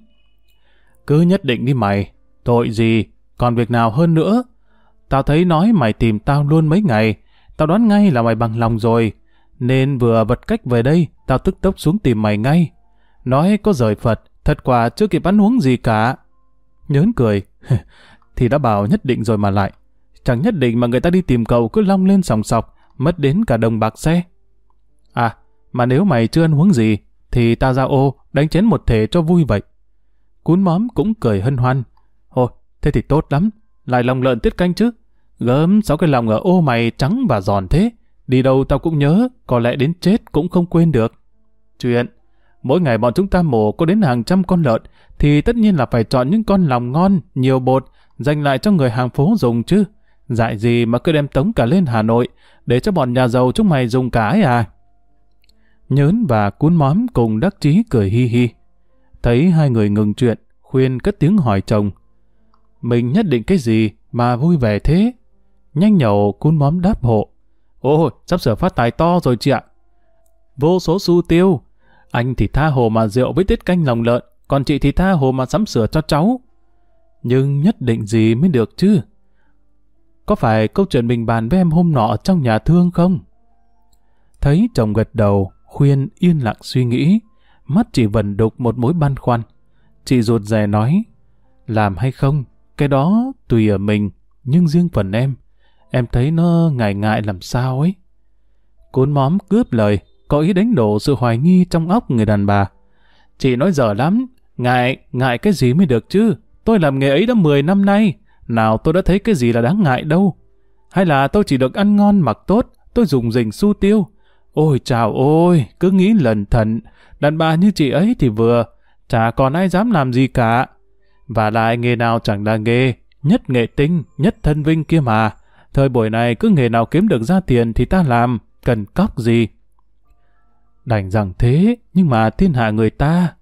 Cứ nhất định đi mày, tội gì, còn việc nào hơn nữa. Tao thấy nói mày tìm tao luôn mấy ngày, tao đoán ngay là mày bằng lòng rồi. Nên vừa vật cách về đây, tao tức tốc xuống tìm mày ngay. Nói có rời Phật, thật quả chưa kịp ăn uống gì cả. Nhớn cười. thì đã bảo nhất định rồi mà lại. Chẳng nhất định mà người ta đi tìm cậu cứ long lên sòng sọc, mất đến cả đồng bạc xe. À, mà nếu mày chưa ăn uống gì, thì ta ra ô, đánh chén một thể cho vui vậy. Cún móm cũng cười hân hoan. Ồ, thế thì tốt lắm. Lại lòng lợn tiết canh chứ. Gớm sáu cái lòng ở ô mày trắng và giòn thế. Đi đâu tao cũng nhớ, có lẽ đến chết cũng không quên được. Chuyện, mỗi ngày bọn chúng ta mổ có đến hàng trăm con lợn, thì tất nhiên là phải chọn những con lòng ngon, nhiều bột, dành lại cho người hàng phố dùng chứ. Dại gì mà cứ đem tống cả lên Hà Nội, để cho bọn nhà giàu chúng mày dùng cả ấy à? Nhớn và cuốn móm cùng đắc chí cười hi hi. Thấy hai người ngừng chuyện, khuyên cất tiếng hỏi chồng. Mình nhất định cái gì mà vui vẻ thế? Nhanh nhậu cuốn móm đáp hộ. Ôi, sắp sửa phát tài to rồi chị ạ. Vô số xu tiêu. Anh thì tha hồ mà rượu với tiết canh lòng lợn, còn chị thì tha hồ mà sắm sửa cho cháu. Nhưng nhất định gì mới được chứ? Có phải câu chuyện mình bàn với em hôm nọ trong nhà thương không? Thấy chồng gật đầu, khuyên yên lặng suy nghĩ, mắt chị vần đục một mối băn khoăn. Chị ruột rè nói, làm hay không, cái đó tùy ở mình, nhưng riêng phần em, em thấy nó ngại ngại làm sao ấy. Cún móm cướp lời, có ý đánh đổ sự hoài nghi trong óc người đàn bà. Chị nói dở lắm, ngại, ngại cái gì mới được chứ, tôi làm nghề ấy đã 10 năm nay, nào tôi đã thấy cái gì là đáng ngại đâu. Hay là tôi chỉ được ăn ngon mặc tốt, tôi dùng dình su tiêu. Ôi chào ôi, cứ nghĩ lần thận, đàn bà như chị ấy thì vừa, chả còn ai dám làm gì cả. Và lại nghề nào chẳng là nghề, nhất nghệ tinh, nhất thân vinh kia mà. Thời buổi này cứ nghề nào kiếm được ra tiền thì ta làm, cần cóc gì. Đành rằng thế, nhưng mà thiên hạ người ta.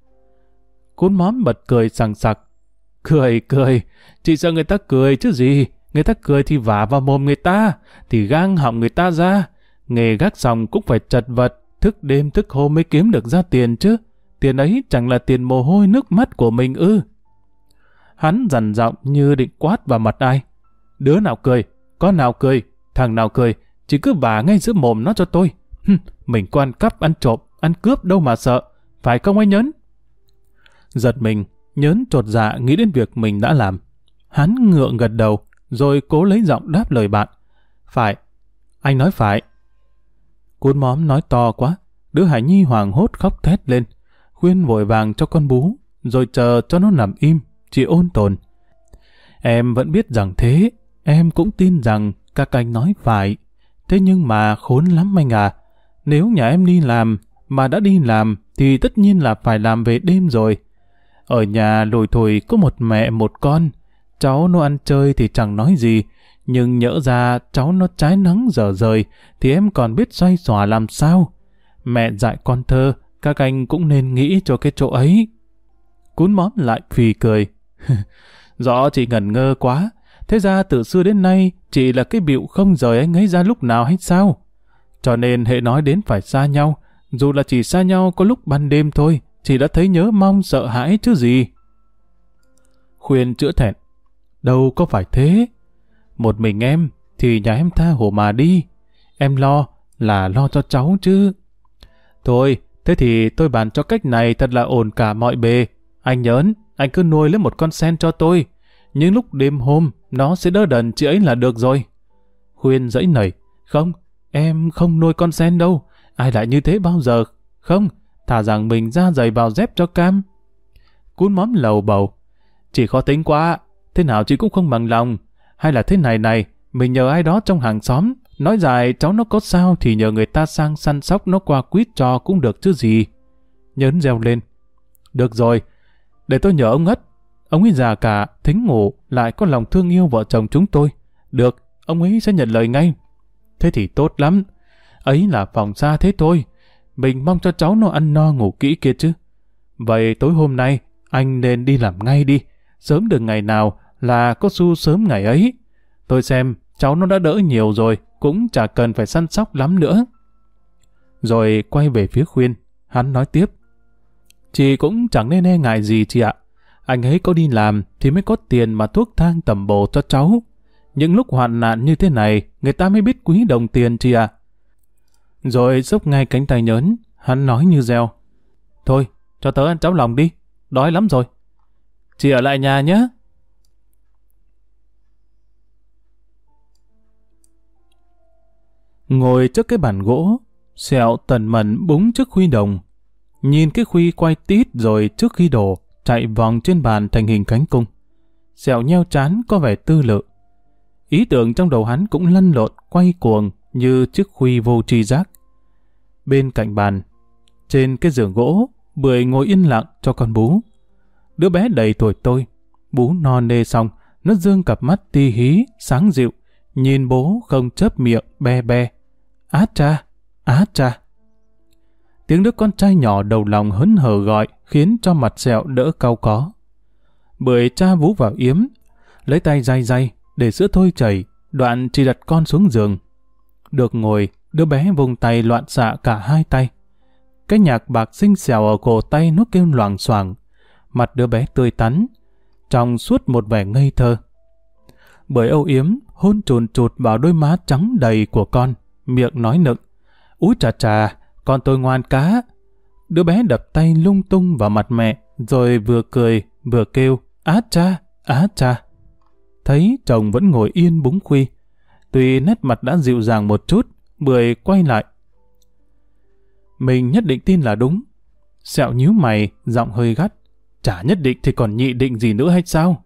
Cún móm bật cười sằng sặc. Cười, cười, chị sợ người ta cười chứ gì. Người ta cười thì vả vào mồm người ta, thì gang họng người ta ra. Nghề gác xong cũng phải chật vật, thức đêm thức hôm mới kiếm được ra tiền chứ. Tiền ấy chẳng là tiền mồ hôi nước mắt của mình ư. Hắn dằn giọng như định quát vào mặt ai. Đứa nào cười, con nào cười, thằng nào cười, chỉ cứ vả ngay giữa mồm nó cho tôi. Hừm, mình có ăn cắp, ăn trộm, ăn cướp đâu mà sợ. Phải không anh Nhớn? Giật mình, Nhớn trột dạ nghĩ đến việc mình đã làm. Hắn ngượng gật đầu, rồi cố lấy giọng đáp lời bạn. Phải, anh nói phải. Cún móm nói to quá, đứa Hải Nhi hoàng hốt khóc thét lên, khuyên vội vàng cho con bú, rồi chờ cho nó nằm im, chỉ ôn tồn. Em vẫn biết rằng thế, em cũng tin rằng các anh nói phải. Thế nhưng mà khốn lắm anh à. Nếu nhà em đi làm, mà đã đi làm, thì tất nhiên là phải làm về đêm rồi. Ở nhà lùi thủi có một mẹ một con. Cháu nó ăn chơi thì chẳng nói gì. Nhưng nhỡ ra cháu nó trái nắng dở rời, thì em còn biết xoay xòa làm sao. Mẹ dạy con thơ, các anh cũng nên nghĩ cho cái chỗ ấy. Cún móm lại phì cười. Rõ chị ngẩn ngơ quá. Thế ra từ xưa đến nay, chị là cái biểu không rời anh ấy ra lúc nào hay sao? Cho nên hệ nói đến phải xa nhau, dù là chỉ xa nhau có lúc ban đêm thôi, chị đã thấy nhớ mong sợ hãi chứ gì. Khuyên chữa thẹn. Đâu có phải thế. Một mình em, thì nhà em tha hồ mà đi. Em lo, là lo cho cháu chứ. Thôi, thế thì tôi bàn cho cách này thật là ổn cả mọi bề. Anh nhớn, anh cứ nuôi lấy một con sen cho tôi. Những lúc đêm hôm, nó sẽ đỡ đần chị ấy là được rồi. Khuyên dãy nảy. Không, em không nuôi con sen đâu. Ai lại như thế bao giờ? Không, thả rằng mình ra giày vào dép cho cam. Cún móm lầu bầu. Chị khó tính quá, thế nào chị cũng không bằng lòng. Hay là thế này này, mình nhờ ai đó trong hàng xóm, nói dài cháu nó có sao thì nhờ người ta sang săn sóc nó qua quýt cho cũng được chứ gì. Nhớn reo lên. Được rồi, để tôi nhờ ông Ất. Ông ấy già cả, thính ngủ, lại có lòng thương yêu vợ chồng chúng tôi. Được, ông ấy sẽ nhận lời ngay. Thế thì tốt lắm. Ấy là phòng xa thế thôi. Mình mong cho cháu nó ăn no ngủ kỹ kia chứ. Vậy tối hôm nay, anh nên đi làm ngay đi. Sớm được ngày nào là có xu sớm ngày ấy. Tôi xem, cháu nó đã đỡ nhiều rồi, cũng chả cần phải săn sóc lắm nữa. Rồi quay về phía khuyên, hắn nói tiếp. Chị cũng chẳng nên e ngại gì chị ạ. Anh ấy có đi làm thì mới có tiền mà thuốc thang tầm bồ cho cháu. Những lúc hoạn nạn như thế này, người ta mới biết quý đồng tiền chị ạ. Rồi xúc ngay cánh tay nhớn, hắn nói như reo. Thôi, cho tớ ăn cháo lòng đi, đói lắm rồi. Chị ở lại nhà nhé. Ngồi trước cái bàn gỗ, sẹo tần mẩn búng trước khuy đồng. Nhìn cái khuy quay tít rồi trước khi đổ, chạy vòng trên bàn thành hình cánh cung. Sẹo nheo chán có vẻ tư lự. Ý tưởng trong đầu hắn cũng lăn lộn, quay cuồng như chiếc khuy vô tri giác. Bên cạnh bàn, trên cái giường gỗ, Bưởi ngồi yên lặng cho con bú. Đứa bé đầy tuổi tôi, bú non nê xong, nó dương cặp mắt ti hí, sáng dịu, nhìn bố không chớp miệng, be be. Á cha, á cha. Tiếng đứa con trai nhỏ đầu lòng hớn hở gọi khiến cho mặt sẹo đỡ cau có. Bưởi cha vú vào yếm, lấy tay day day để sữa thôi chảy, đoạn chỉ đặt con xuống giường. Được ngồi, đứa bé vùng tay loạn xạ cả hai tay. Cái nhạc bạc xinh xèo ở cổ tay nó kêu loảng xoảng mặt đứa bé tươi tắn, trong suốt một vẻ ngây thơ. Bởi âu yếm, hôn trùn trụt vào đôi má trắng đầy của con, miệng nói nựng. Úi trà trà, con tôi ngoan cá. Đứa bé đập tay lung tung vào mặt mẹ, rồi vừa cười, vừa kêu, á cha, á cha. Thấy chồng vẫn ngồi yên búng khuy. Tuy nét mặt đã dịu dàng một chút, Bưởi quay lại. Mình nhất định tin là đúng. Sẹo nhíu mày, giọng hơi gắt. Chả nhất định thì còn nhị định gì nữa hay sao?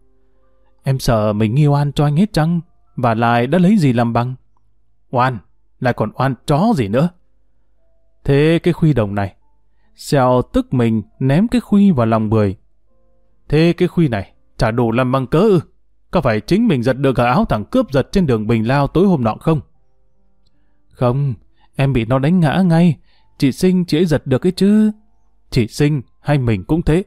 Em sợ mình nghi oan cho anh hết chăng? Và lại đã lấy gì làm bằng? Oan, lại còn oan chó gì nữa? Thế cái khuy đồng này, Sẹo tức mình ném cái khuy vào lòng bưởi. Thế cái khuy này, chả đủ làm bằng cớ ư? Có phải chính mình giật được cả áo thằng cướp giật trên đường Bình Lao tối hôm nọ không? Không, em bị nó đánh ngã ngay. Chị sinh chỉ giật được ấy chứ. Chị sinh hay mình cũng thế.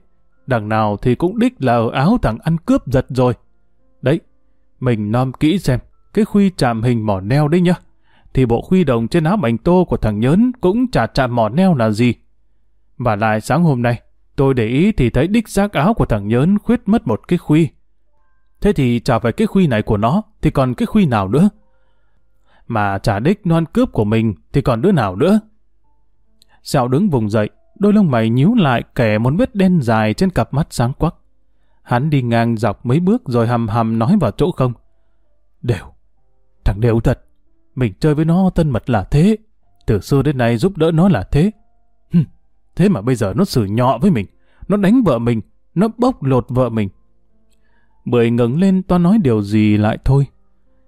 Đằng nào thì cũng đích là ở áo thằng ăn cướp giật rồi. Đấy, mình nom kỹ xem, cái khuy chạm hình mỏ neo đấy nhá. Thì bộ khuy đồng trên áo bánh tô của thằng Nhớn cũng chả chạm mỏ neo là gì. Và lại sáng hôm nay, tôi để ý thì thấy đích xác áo của thằng Nhớn khuyết mất một cái khuy. Thế thì trả về cái khuy này của nó, thì còn cái khuy nào nữa? Mà trả đích non cướp của mình thì còn đứa nào nữa? Sẹo đứng vùng dậy, đôi lông mày nhíu lại kẻ một vết đen dài trên cặp mắt sáng quắc. Hắn đi ngang dọc mấy bước rồi hầm hầm nói vào chỗ không. Đều, thằng Đều thật, mình chơi với nó tân mật là thế, từ xưa đến nay giúp đỡ nó là thế. Hừm, thế mà bây giờ nó xử nhọ với mình, nó đánh vợ mình, nó bốc lột vợ mình. Bưởi ngẩng lên toan nói điều gì lại thôi.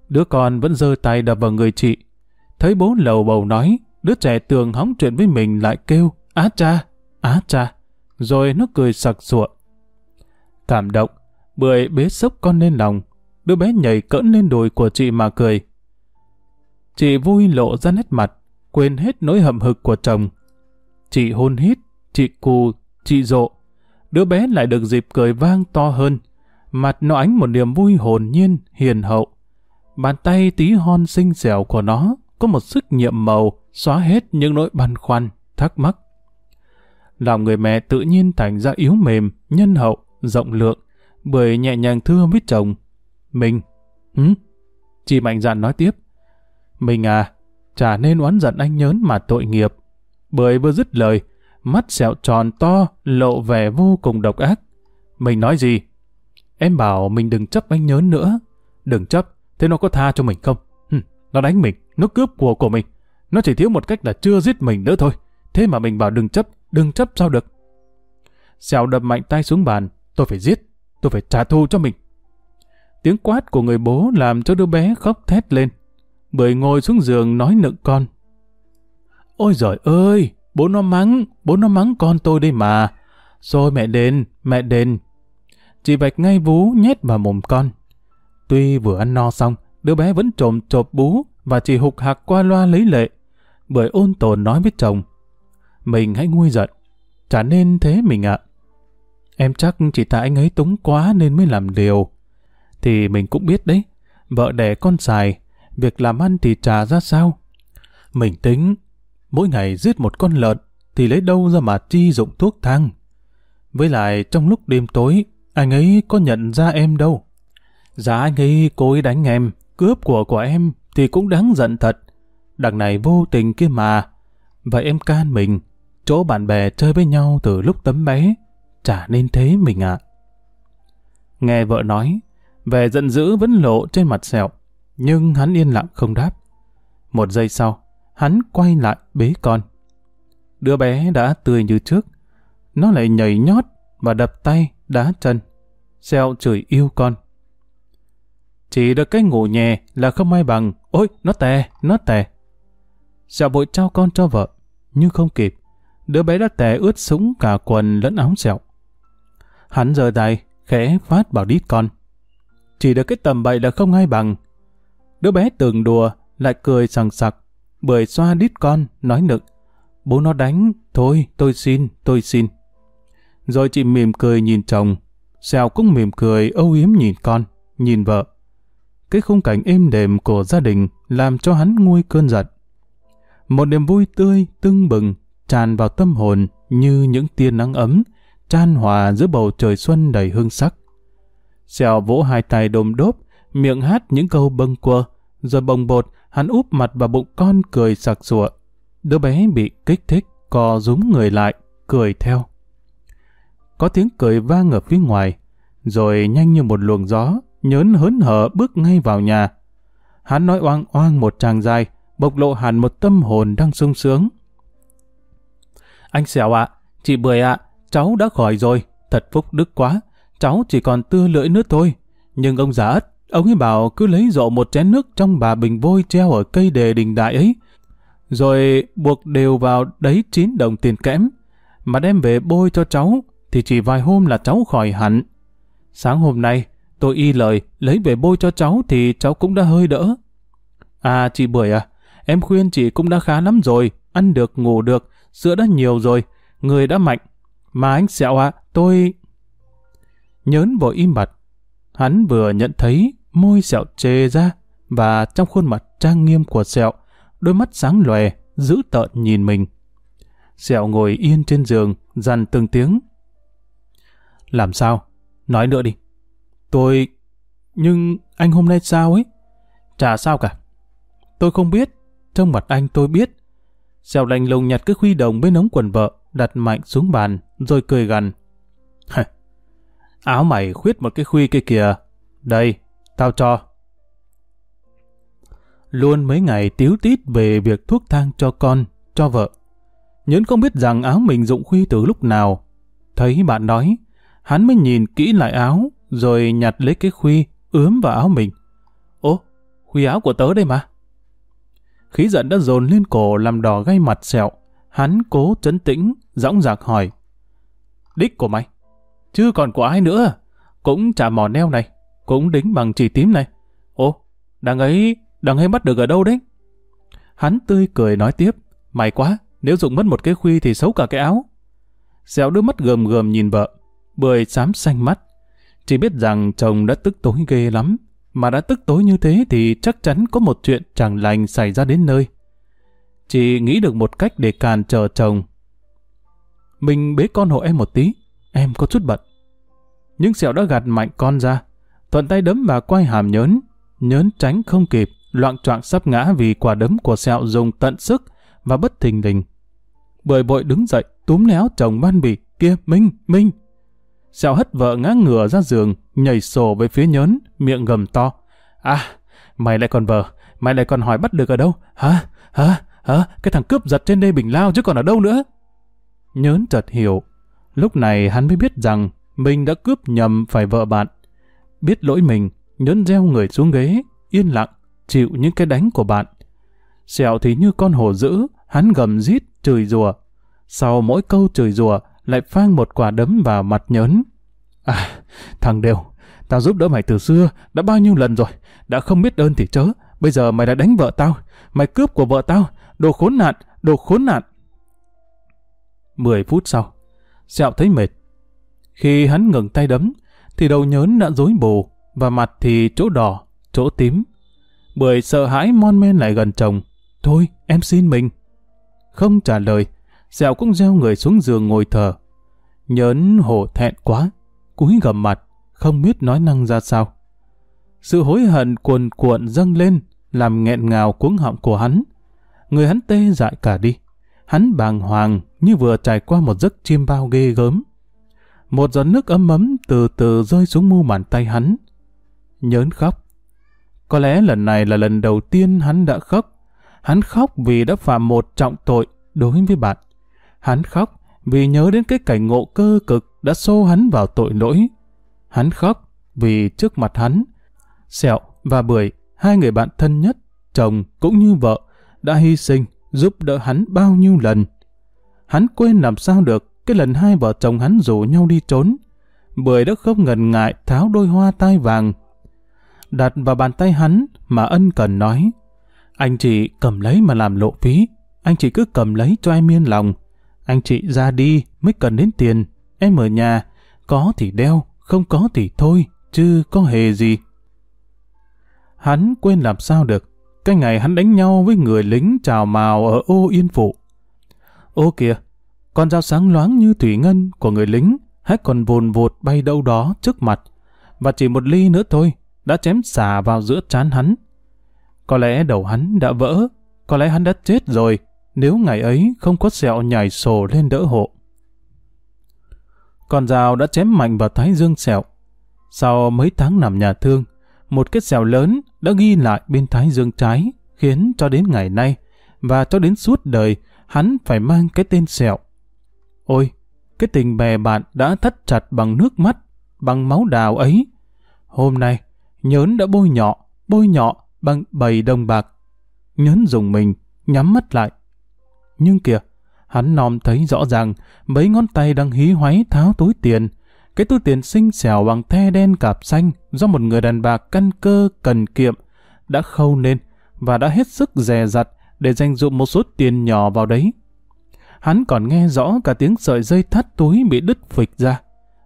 Đứa con vẫn giơ tay đập vào người chị. Thấy bố lầu bầu nói, đứa trẻ tường hóng chuyện với mình lại kêu, á cha, á cha. Rồi nó cười sặc sụa. Cảm động, bưởi bế sốc con lên lòng. Đứa bé nhảy cỡn lên đùi của chị mà cười. Chị vui lộ ra nét mặt, quên hết nỗi hậm hực của chồng. Chị hôn hít, chị cù, chị rộ. Đứa bé lại được dịp cười vang to hơn. Mặt nó ánh một niềm vui hồn nhiên, hiền hậu. Bàn tay tí hon xinh xẻo của nó có một sức nhiệm màu xóa hết những nỗi băn khoăn, thắc mắc. Lòng người mẹ tự nhiên thành ra yếu mềm, nhân hậu, rộng lượng, bởi nhẹ nhàng thưa với chồng. Mình, hứ? Chị mạnh dạn nói tiếp. Mình à, chả nên oán giận anh nhớn mà tội nghiệp. Bởi vừa dứt lời, mắt sẹo tròn to, lộ vẻ vô cùng độc ác. Mình nói gì? Em bảo mình đừng chấp anh nhớ nữa. Đừng chấp, thế nó có tha cho mình không? Hừ, nó đánh mình, nó cướp của của mình. Nó chỉ thiếu một cách là chưa giết mình nữa thôi. Thế mà mình bảo đừng chấp, đừng chấp sao được? Xèo đập mạnh tay xuống bàn. Tôi phải giết, tôi phải trả thù cho mình. Tiếng quát của người bố làm cho đứa bé khóc thét lên. Bưởi ngồi xuống giường nói nựng con. Ôi giời ơi, bố nó mắng, bố nó mắng con tôi đây mà. Rồi mẹ đền, mẹ đền. Chị Bạch ngay vú nhét vào mồm con. Tuy vừa ăn no xong, đứa bé vẫn trộm chộp bú và chị hục hạc qua loa lấy lệ. Bởi ôn tồn nói với chồng, mình hãy nguôi giận, chả nên thế mình ạ. Em chắc chỉ tại anh ấy túng quá nên mới làm điều. Thì mình cũng biết đấy, vợ đẻ con xài, việc làm ăn thì trả ra sao. Mình tính, mỗi ngày giết một con lợn thì lấy đâu ra mà chi dụng thuốc thang. Với lại trong lúc đêm tối, anh ấy có nhận ra em đâu. Giá anh ấy cố ý đánh em, cướp của của em thì cũng đáng giận thật. Đằng này vô tình kia mà. Vậy em can mình, chỗ bạn bè chơi với nhau từ lúc tấm bé, chả nên thế mình ạ. Nghe vợ nói, vẻ giận dữ vẫn lộ trên mặt sẹo, nhưng hắn yên lặng không đáp. Một giây sau, hắn quay lại bế con. Đứa bé đã tươi như trước, nó lại nhảy nhót, và đập tay, đá chân. Xeo chửi yêu con. Chỉ được cái ngủ nhẹ là không ai bằng. Ôi, nó tè, nó tè. Xeo vội trao con cho vợ, nhưng không kịp. Đứa bé đã tè ướt sũng cả quần lẫn áo xẹo. Hắn giờ tay, khẽ phát bảo đít con. Chỉ được cái tầm bậy là không ai bằng. Đứa bé tưởng đùa, lại cười sằng sặc, bưởi xoa đít con, nói nực. Bố nó đánh, thôi, tôi xin, tôi xin. Rồi chị mỉm cười nhìn chồng, Sẹo cũng mỉm cười âu yếm nhìn con, nhìn vợ. Cái khung cảnh êm đềm của gia đình làm cho hắn nguôi cơn giận. Một niềm vui tươi, tưng bừng, tràn vào tâm hồn như những tia nắng ấm, chan hòa giữa bầu trời xuân đầy hương sắc. Sẹo vỗ hai tay đồm đốp, miệng hát những câu bâng quơ, rồi bồng bột, hắn úp mặt vào bụng con cười sặc sụa. Đứa bé bị kích thích, co rúm người lại, cười theo. Có tiếng cười vang ở phía ngoài, rồi nhanh như một luồng gió, nhớn hớn hở bước ngay vào nhà. Hắn nói oang oang một tràng dài, bộc lộ hẳn một tâm hồn đang sung sướng. Anh Sẹo ạ, chị Bưởi ạ, cháu đã khỏi rồi, thật phúc đức quá, cháu chỉ còn tưa lưỡi nữa thôi. Nhưng ông già ất, ông ấy bảo cứ lấy rộ một chén nước trong bà bình vôi treo ở cây đề đình đại ấy, rồi buộc đều vào đấy 9 đồng tiền kẽm, mà đem về bôi cho cháu, thì chỉ vài hôm là cháu khỏi hẳn. Sáng hôm nay, tôi y lời lấy về bôi cho cháu thì cháu cũng đã hơi đỡ. À chị Bưởi à, em khuyên chị cũng đã khá lắm rồi, ăn được, ngủ được, sữa đã nhiều rồi, người đã mạnh. Mà anh Sẹo ạ, tôi... Nhớn vội im mặt Hắn vừa nhận thấy môi Sẹo chê ra và trong khuôn mặt trang nghiêm của Sẹo, đôi mắt sáng lòe, giữ tợn nhìn mình. Sẹo ngồi yên trên giường, dằn từng tiếng. Làm sao? Nói nữa đi. Tôi... Nhưng anh hôm nay sao ấy? Chả sao cả. Tôi không biết. Trong mặt anh tôi biết. Xeo lạnh lùng nhặt cái khuy đồng bên ống quần vợ, đặt mạnh xuống bàn, rồi cười gằn. Áo mày khuyết một cái khuy kia kìa. Đây, tao cho. Luôn mấy ngày tiếu tít về việc thuốc thang cho con, cho vợ. Nhẫn không biết rằng áo mình dụng khuy từ lúc nào. Thấy bạn nói, hắn mới nhìn kỹ lại áo, rồi nhặt lấy cái khuy, ướm vào áo mình. Ô, khuy áo của tớ đây mà. Khí giận đã dồn lên cổ làm đỏ gai mặt sẹo. Hắn cố chấn tĩnh, dõng dạc hỏi. Đích của mày? Chứ còn của ai nữa? Cũng chả mỏ neo này, cũng đính bằng chỉ tím này. Ô, đằng ấy, đằng ấy bắt được ở đâu đấy? Hắn tươi cười nói tiếp. May quá, nếu dụng mất một cái khuy thì xấu cả cái áo. Sẹo đưa mắt gườm gườm nhìn vợ bưởi xám xanh mắt. Chỉ biết rằng chồng đã tức tối ghê lắm, mà đã tức tối như thế thì chắc chắn có một chuyện chẳng lành xảy ra đến nơi. Chị nghĩ được một cách để càn trở chồng. Mình bế con hộ em một tí, em có chút bận. Nhưng sẹo đã gạt mạnh con ra, thuận tay đấm vào quay hàm nhớn, nhớn tránh không kịp, loạn trọng sắp ngã vì quả đấm của sẹo dùng tận sức và bất thình lình. Bưởi bội đứng dậy, túm léo chồng ban bị kia, Minh, Minh, Sẹo hất vợ ngã ngửa ra giường, nhảy sổ về phía nhớn, miệng gầm to. À, mày lại còn vợ, mày lại còn hỏi bắt được ở đâu? Hả? Hả? Hả? Cái thằng cướp giật trên đây bình lao chứ còn ở đâu nữa? Nhớn chợt hiểu. Lúc này hắn mới biết rằng mình đã cướp nhầm phải vợ bạn. Biết lỗi mình, nhớn reo người xuống ghế, yên lặng, chịu những cái đánh của bạn. Sẹo thì như con hổ dữ, hắn gầm rít, chửi rủa. Sau mỗi câu chửi rủa, lại phang một quả đấm vào mặt nhớn. À, thằng đều, tao giúp đỡ mày từ xưa, đã bao nhiêu lần rồi, đã không biết ơn thì chớ, bây giờ mày đã đánh vợ tao, mày cướp của vợ tao, đồ khốn nạn, đồ khốn nạn. Mười phút sau, Sẹo thấy mệt. Khi hắn ngừng tay đấm, thì đầu nhớn đã rối bù, và mặt thì chỗ đỏ, chỗ tím. Bưởi sợ hãi mon men lại gần chồng. Thôi, em xin mình. Không trả lời, Sẹo cũng gieo người xuống giường ngồi thở. Nhớn hổ thẹn quá, cúi gầm mặt, không biết nói năng ra sao. Sự hối hận cuồn cuộn dâng lên, làm nghẹn ngào cuống họng của hắn. Người hắn tê dại cả đi. Hắn bàng hoàng như vừa trải qua một giấc chiêm bao ghê gớm. Một giọt nước ấm ấm từ từ rơi xuống mu bàn tay hắn. Nhớn khóc. Có lẽ lần này là lần đầu tiên hắn đã khóc. Hắn khóc vì đã phạm một trọng tội đối với bạn. Hắn khóc vì nhớ đến cái cảnh ngộ cơ cực đã xô hắn vào tội lỗi. Hắn khóc vì trước mặt hắn, Sẹo và Bưởi, hai người bạn thân nhất, chồng cũng như vợ, đã hy sinh giúp đỡ hắn bao nhiêu lần. Hắn quên làm sao được cái lần hai vợ chồng hắn rủ nhau đi trốn. Bưởi đã không ngần ngại tháo đôi hoa tai vàng. Đặt vào bàn tay hắn mà ân cần nói. Anh chị cầm lấy mà làm lộ phí. Anh chị cứ cầm lấy cho em yên lòng. Anh chị ra đi mới cần đến tiền. Em ở nhà, có thì đeo, không có thì thôi, chứ có hề gì. Hắn quên làm sao được. Cái ngày hắn đánh nhau với người lính trào mào ở ô Yên Phụ. Ô kìa, con dao sáng loáng như thủy ngân của người lính hãy còn vồn vột bay đâu đó trước mặt. Và chỉ một ly nữa thôi, đã chém xả vào giữa trán hắn. Có lẽ đầu hắn đã vỡ, có lẽ hắn đã chết rồi, nếu ngày ấy không có sẹo nhảy sổ lên đỡ hộ. Con dao đã chém mạnh vào thái dương sẹo. Sau mấy tháng nằm nhà thương, một cái sẹo lớn đã ghi lại bên thái dương trái, khiến cho đến ngày nay, và cho đến suốt đời, hắn phải mang cái tên sẹo. Ôi, cái tình bè bạn đã thắt chặt bằng nước mắt, bằng máu đào ấy. Hôm nay, nhớn đã bôi nhọ, bôi nhọ bằng bầy đồng bạc. Nhớn dùng mình, nhắm mắt lại. Nhưng kìa, hắn nòm thấy rõ ràng mấy ngón tay đang hí hoáy tháo túi tiền. Cái túi tiền xinh xẻo bằng the đen cạp xanh do một người đàn bà căn cơ cần kiệm đã khâu lên và đã hết sức dè dặt để dành dụng một số tiền nhỏ vào đấy. Hắn còn nghe rõ cả tiếng sợi dây thắt túi bị đứt phịch ra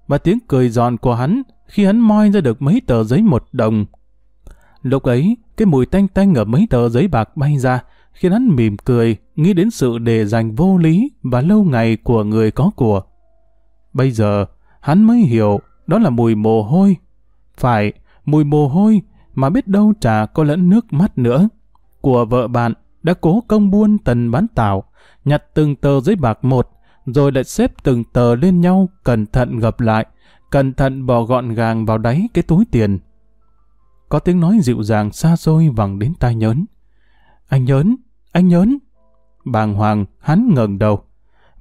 và tiếng cười giòn của hắn khi hắn moi ra được mấy tờ giấy một đồng. Lúc ấy, cái mùi tanh tanh ở mấy tờ giấy bạc bay ra khiến hắn mỉm cười, nghĩ đến sự đề dành vô lý và lâu ngày của người có của. Bây giờ, hắn mới hiểu đó là mùi mồ hôi. Phải, mùi mồ hôi mà biết đâu chả có lẫn nước mắt nữa. Của vợ bạn đã cố công buôn tần bán tảo, nhặt từng tờ giấy bạc một, rồi lại xếp từng tờ lên nhau, cẩn thận gập lại, cẩn thận bỏ gọn gàng vào đáy cái túi tiền. Có tiếng nói dịu dàng xa xôi vẳng đến tai nhớn. Anh nhớn, anh nhớn. Bàng hoàng, hắn ngẩng đầu.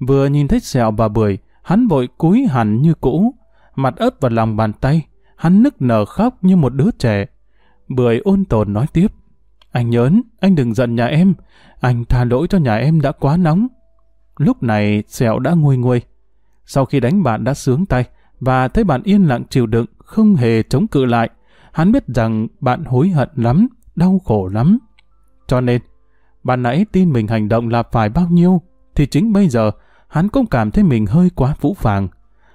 Vừa nhìn thấy sẹo và bưởi, hắn vội cúi hẳn như cũ, mặt ớt vào lòng bàn tay, hắn nức nở khóc như một đứa trẻ. Bưởi ôn tồn nói tiếp. Anh nhớn, anh đừng giận nhà em, anh tha lỗi cho nhà em đã quá nóng. Lúc này, sẹo đã nguôi nguôi. Sau khi đánh bạn đã sướng tay, và thấy bạn yên lặng chịu đựng, không hề chống cự lại, hắn biết rằng bạn hối hận lắm, đau khổ lắm. Cho nên, bạn nãy tin mình hành động là phải bao nhiêu, thì chính bây giờ, hắn cũng cảm thấy mình hơi quá vũ phàng.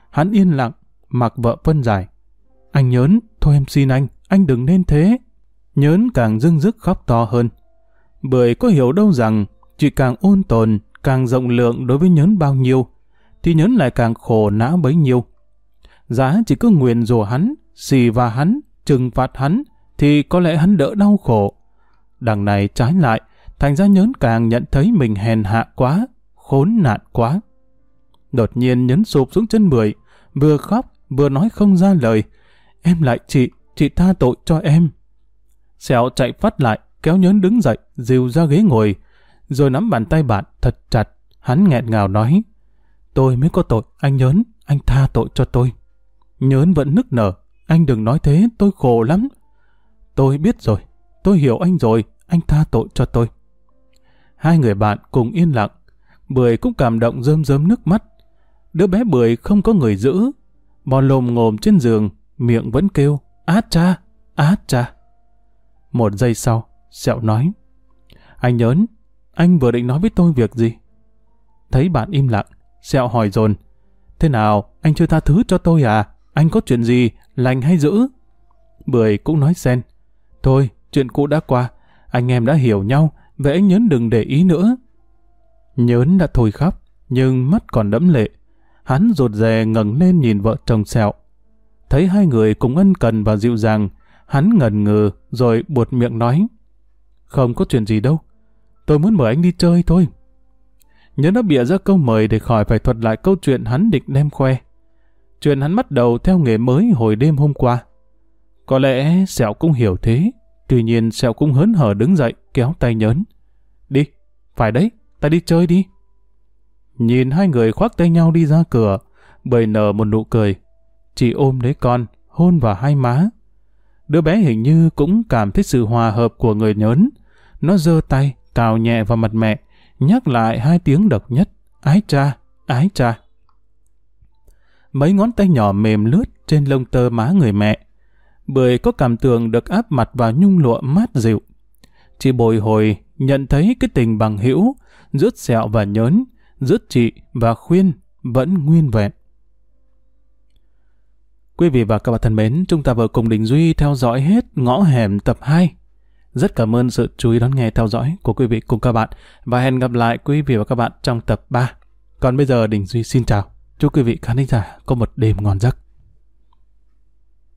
Hắn yên lặng, mặc vợ phân giải. Anh nhớn, thôi em xin anh, anh đừng nên thế. Nhớn càng dưng dứt khóc to hơn. Bởi có hiểu đâu rằng, chỉ càng ôn tồn, càng rộng lượng đối với nhớn bao nhiêu, thì nhớn lại càng khổ não bấy nhiêu. Giá chỉ cứ nguyền rủa hắn, xì và hắn, trừng phạt hắn, thì có lẽ hắn đỡ đau khổ. Đằng này trái lại, thành ra nhớn càng nhận thấy mình hèn hạ quá, khốn nạn quá. Đột nhiên nhấn sụp xuống chân bưởi, vừa khóc, vừa nói không ra lời. Em lại chị, chị tha tội cho em. Sẹo chạy phát lại, kéo nhớn đứng dậy, dìu ra ghế ngồi, rồi nắm bàn tay bạn thật chặt. Hắn nghẹn ngào nói, tôi mới có tội, anh nhớn, anh tha tội cho tôi. Nhớn vẫn nức nở, anh đừng nói thế, tôi khổ lắm. Tôi biết rồi, tôi hiểu anh rồi, anh tha tội cho tôi. Hai người bạn cùng yên lặng, Bưởi cũng cảm động rơm rớm nước mắt. Đứa bé Bưởi không có người giữ, bò lồm ngồm trên giường, miệng vẫn kêu, át cha, át cha. Một giây sau, Sẹo nói, anh nhớn, anh vừa định nói với tôi việc gì? Thấy bạn im lặng, Sẹo hỏi dồn, thế nào, anh chưa tha thứ cho tôi à? Anh có chuyện gì, lành hay dữ? Bưởi cũng nói xen, thôi, chuyện cũ đã qua, anh em đã hiểu nhau, vậy anh nhớn đừng để ý nữa. Nhớn đã thôi khóc, nhưng mắt còn đẫm lệ. Hắn rụt rè ngẩng lên nhìn vợ chồng sẹo. Thấy hai người cùng ân cần và dịu dàng, hắn ngần ngừ rồi buột miệng nói. Không có chuyện gì đâu, tôi muốn mời anh đi chơi thôi. Nhớ đã bịa ra câu mời để khỏi phải thuật lại câu chuyện hắn định đem khoe. Chuyện hắn bắt đầu theo nghề mới hồi đêm hôm qua. Có lẽ Sẹo cũng hiểu thế, tuy nhiên Sẹo cũng hớn hở đứng dậy, kéo tay nhớn. Đi, phải đấy, ta đi chơi đi. Nhìn hai người khoác tay nhau đi ra cửa, bầy nở một nụ cười. Chị ôm lấy con, hôn vào hai má. Đứa bé hình như cũng cảm thấy sự hòa hợp của người nhớn. Nó giơ tay, cào nhẹ vào mặt mẹ, nhắc lại hai tiếng độc nhất. Ái cha, ái cha. Mấy ngón tay nhỏ mềm lướt trên lông tơ má người mẹ. Bưởi có cảm tưởng được áp mặt vào nhung lụa mát dịu. Chị bồi hồi nhận thấy cái tình bằng hữu rứt sẹo và nhớn, rứt chị và khuyên vẫn nguyên vẹn. Quý vị và các bạn thân mến, chúng ta vừa cùng Đình Duy theo dõi hết ngõ hẻm tập 2. Rất cảm ơn sự chú ý đón nghe theo dõi của quý vị cùng các bạn và hẹn gặp lại quý vị và các bạn trong tập 3. Còn bây giờ Đình Duy xin chào. Chúc quý vị khán giả có một đêm ngon giấc.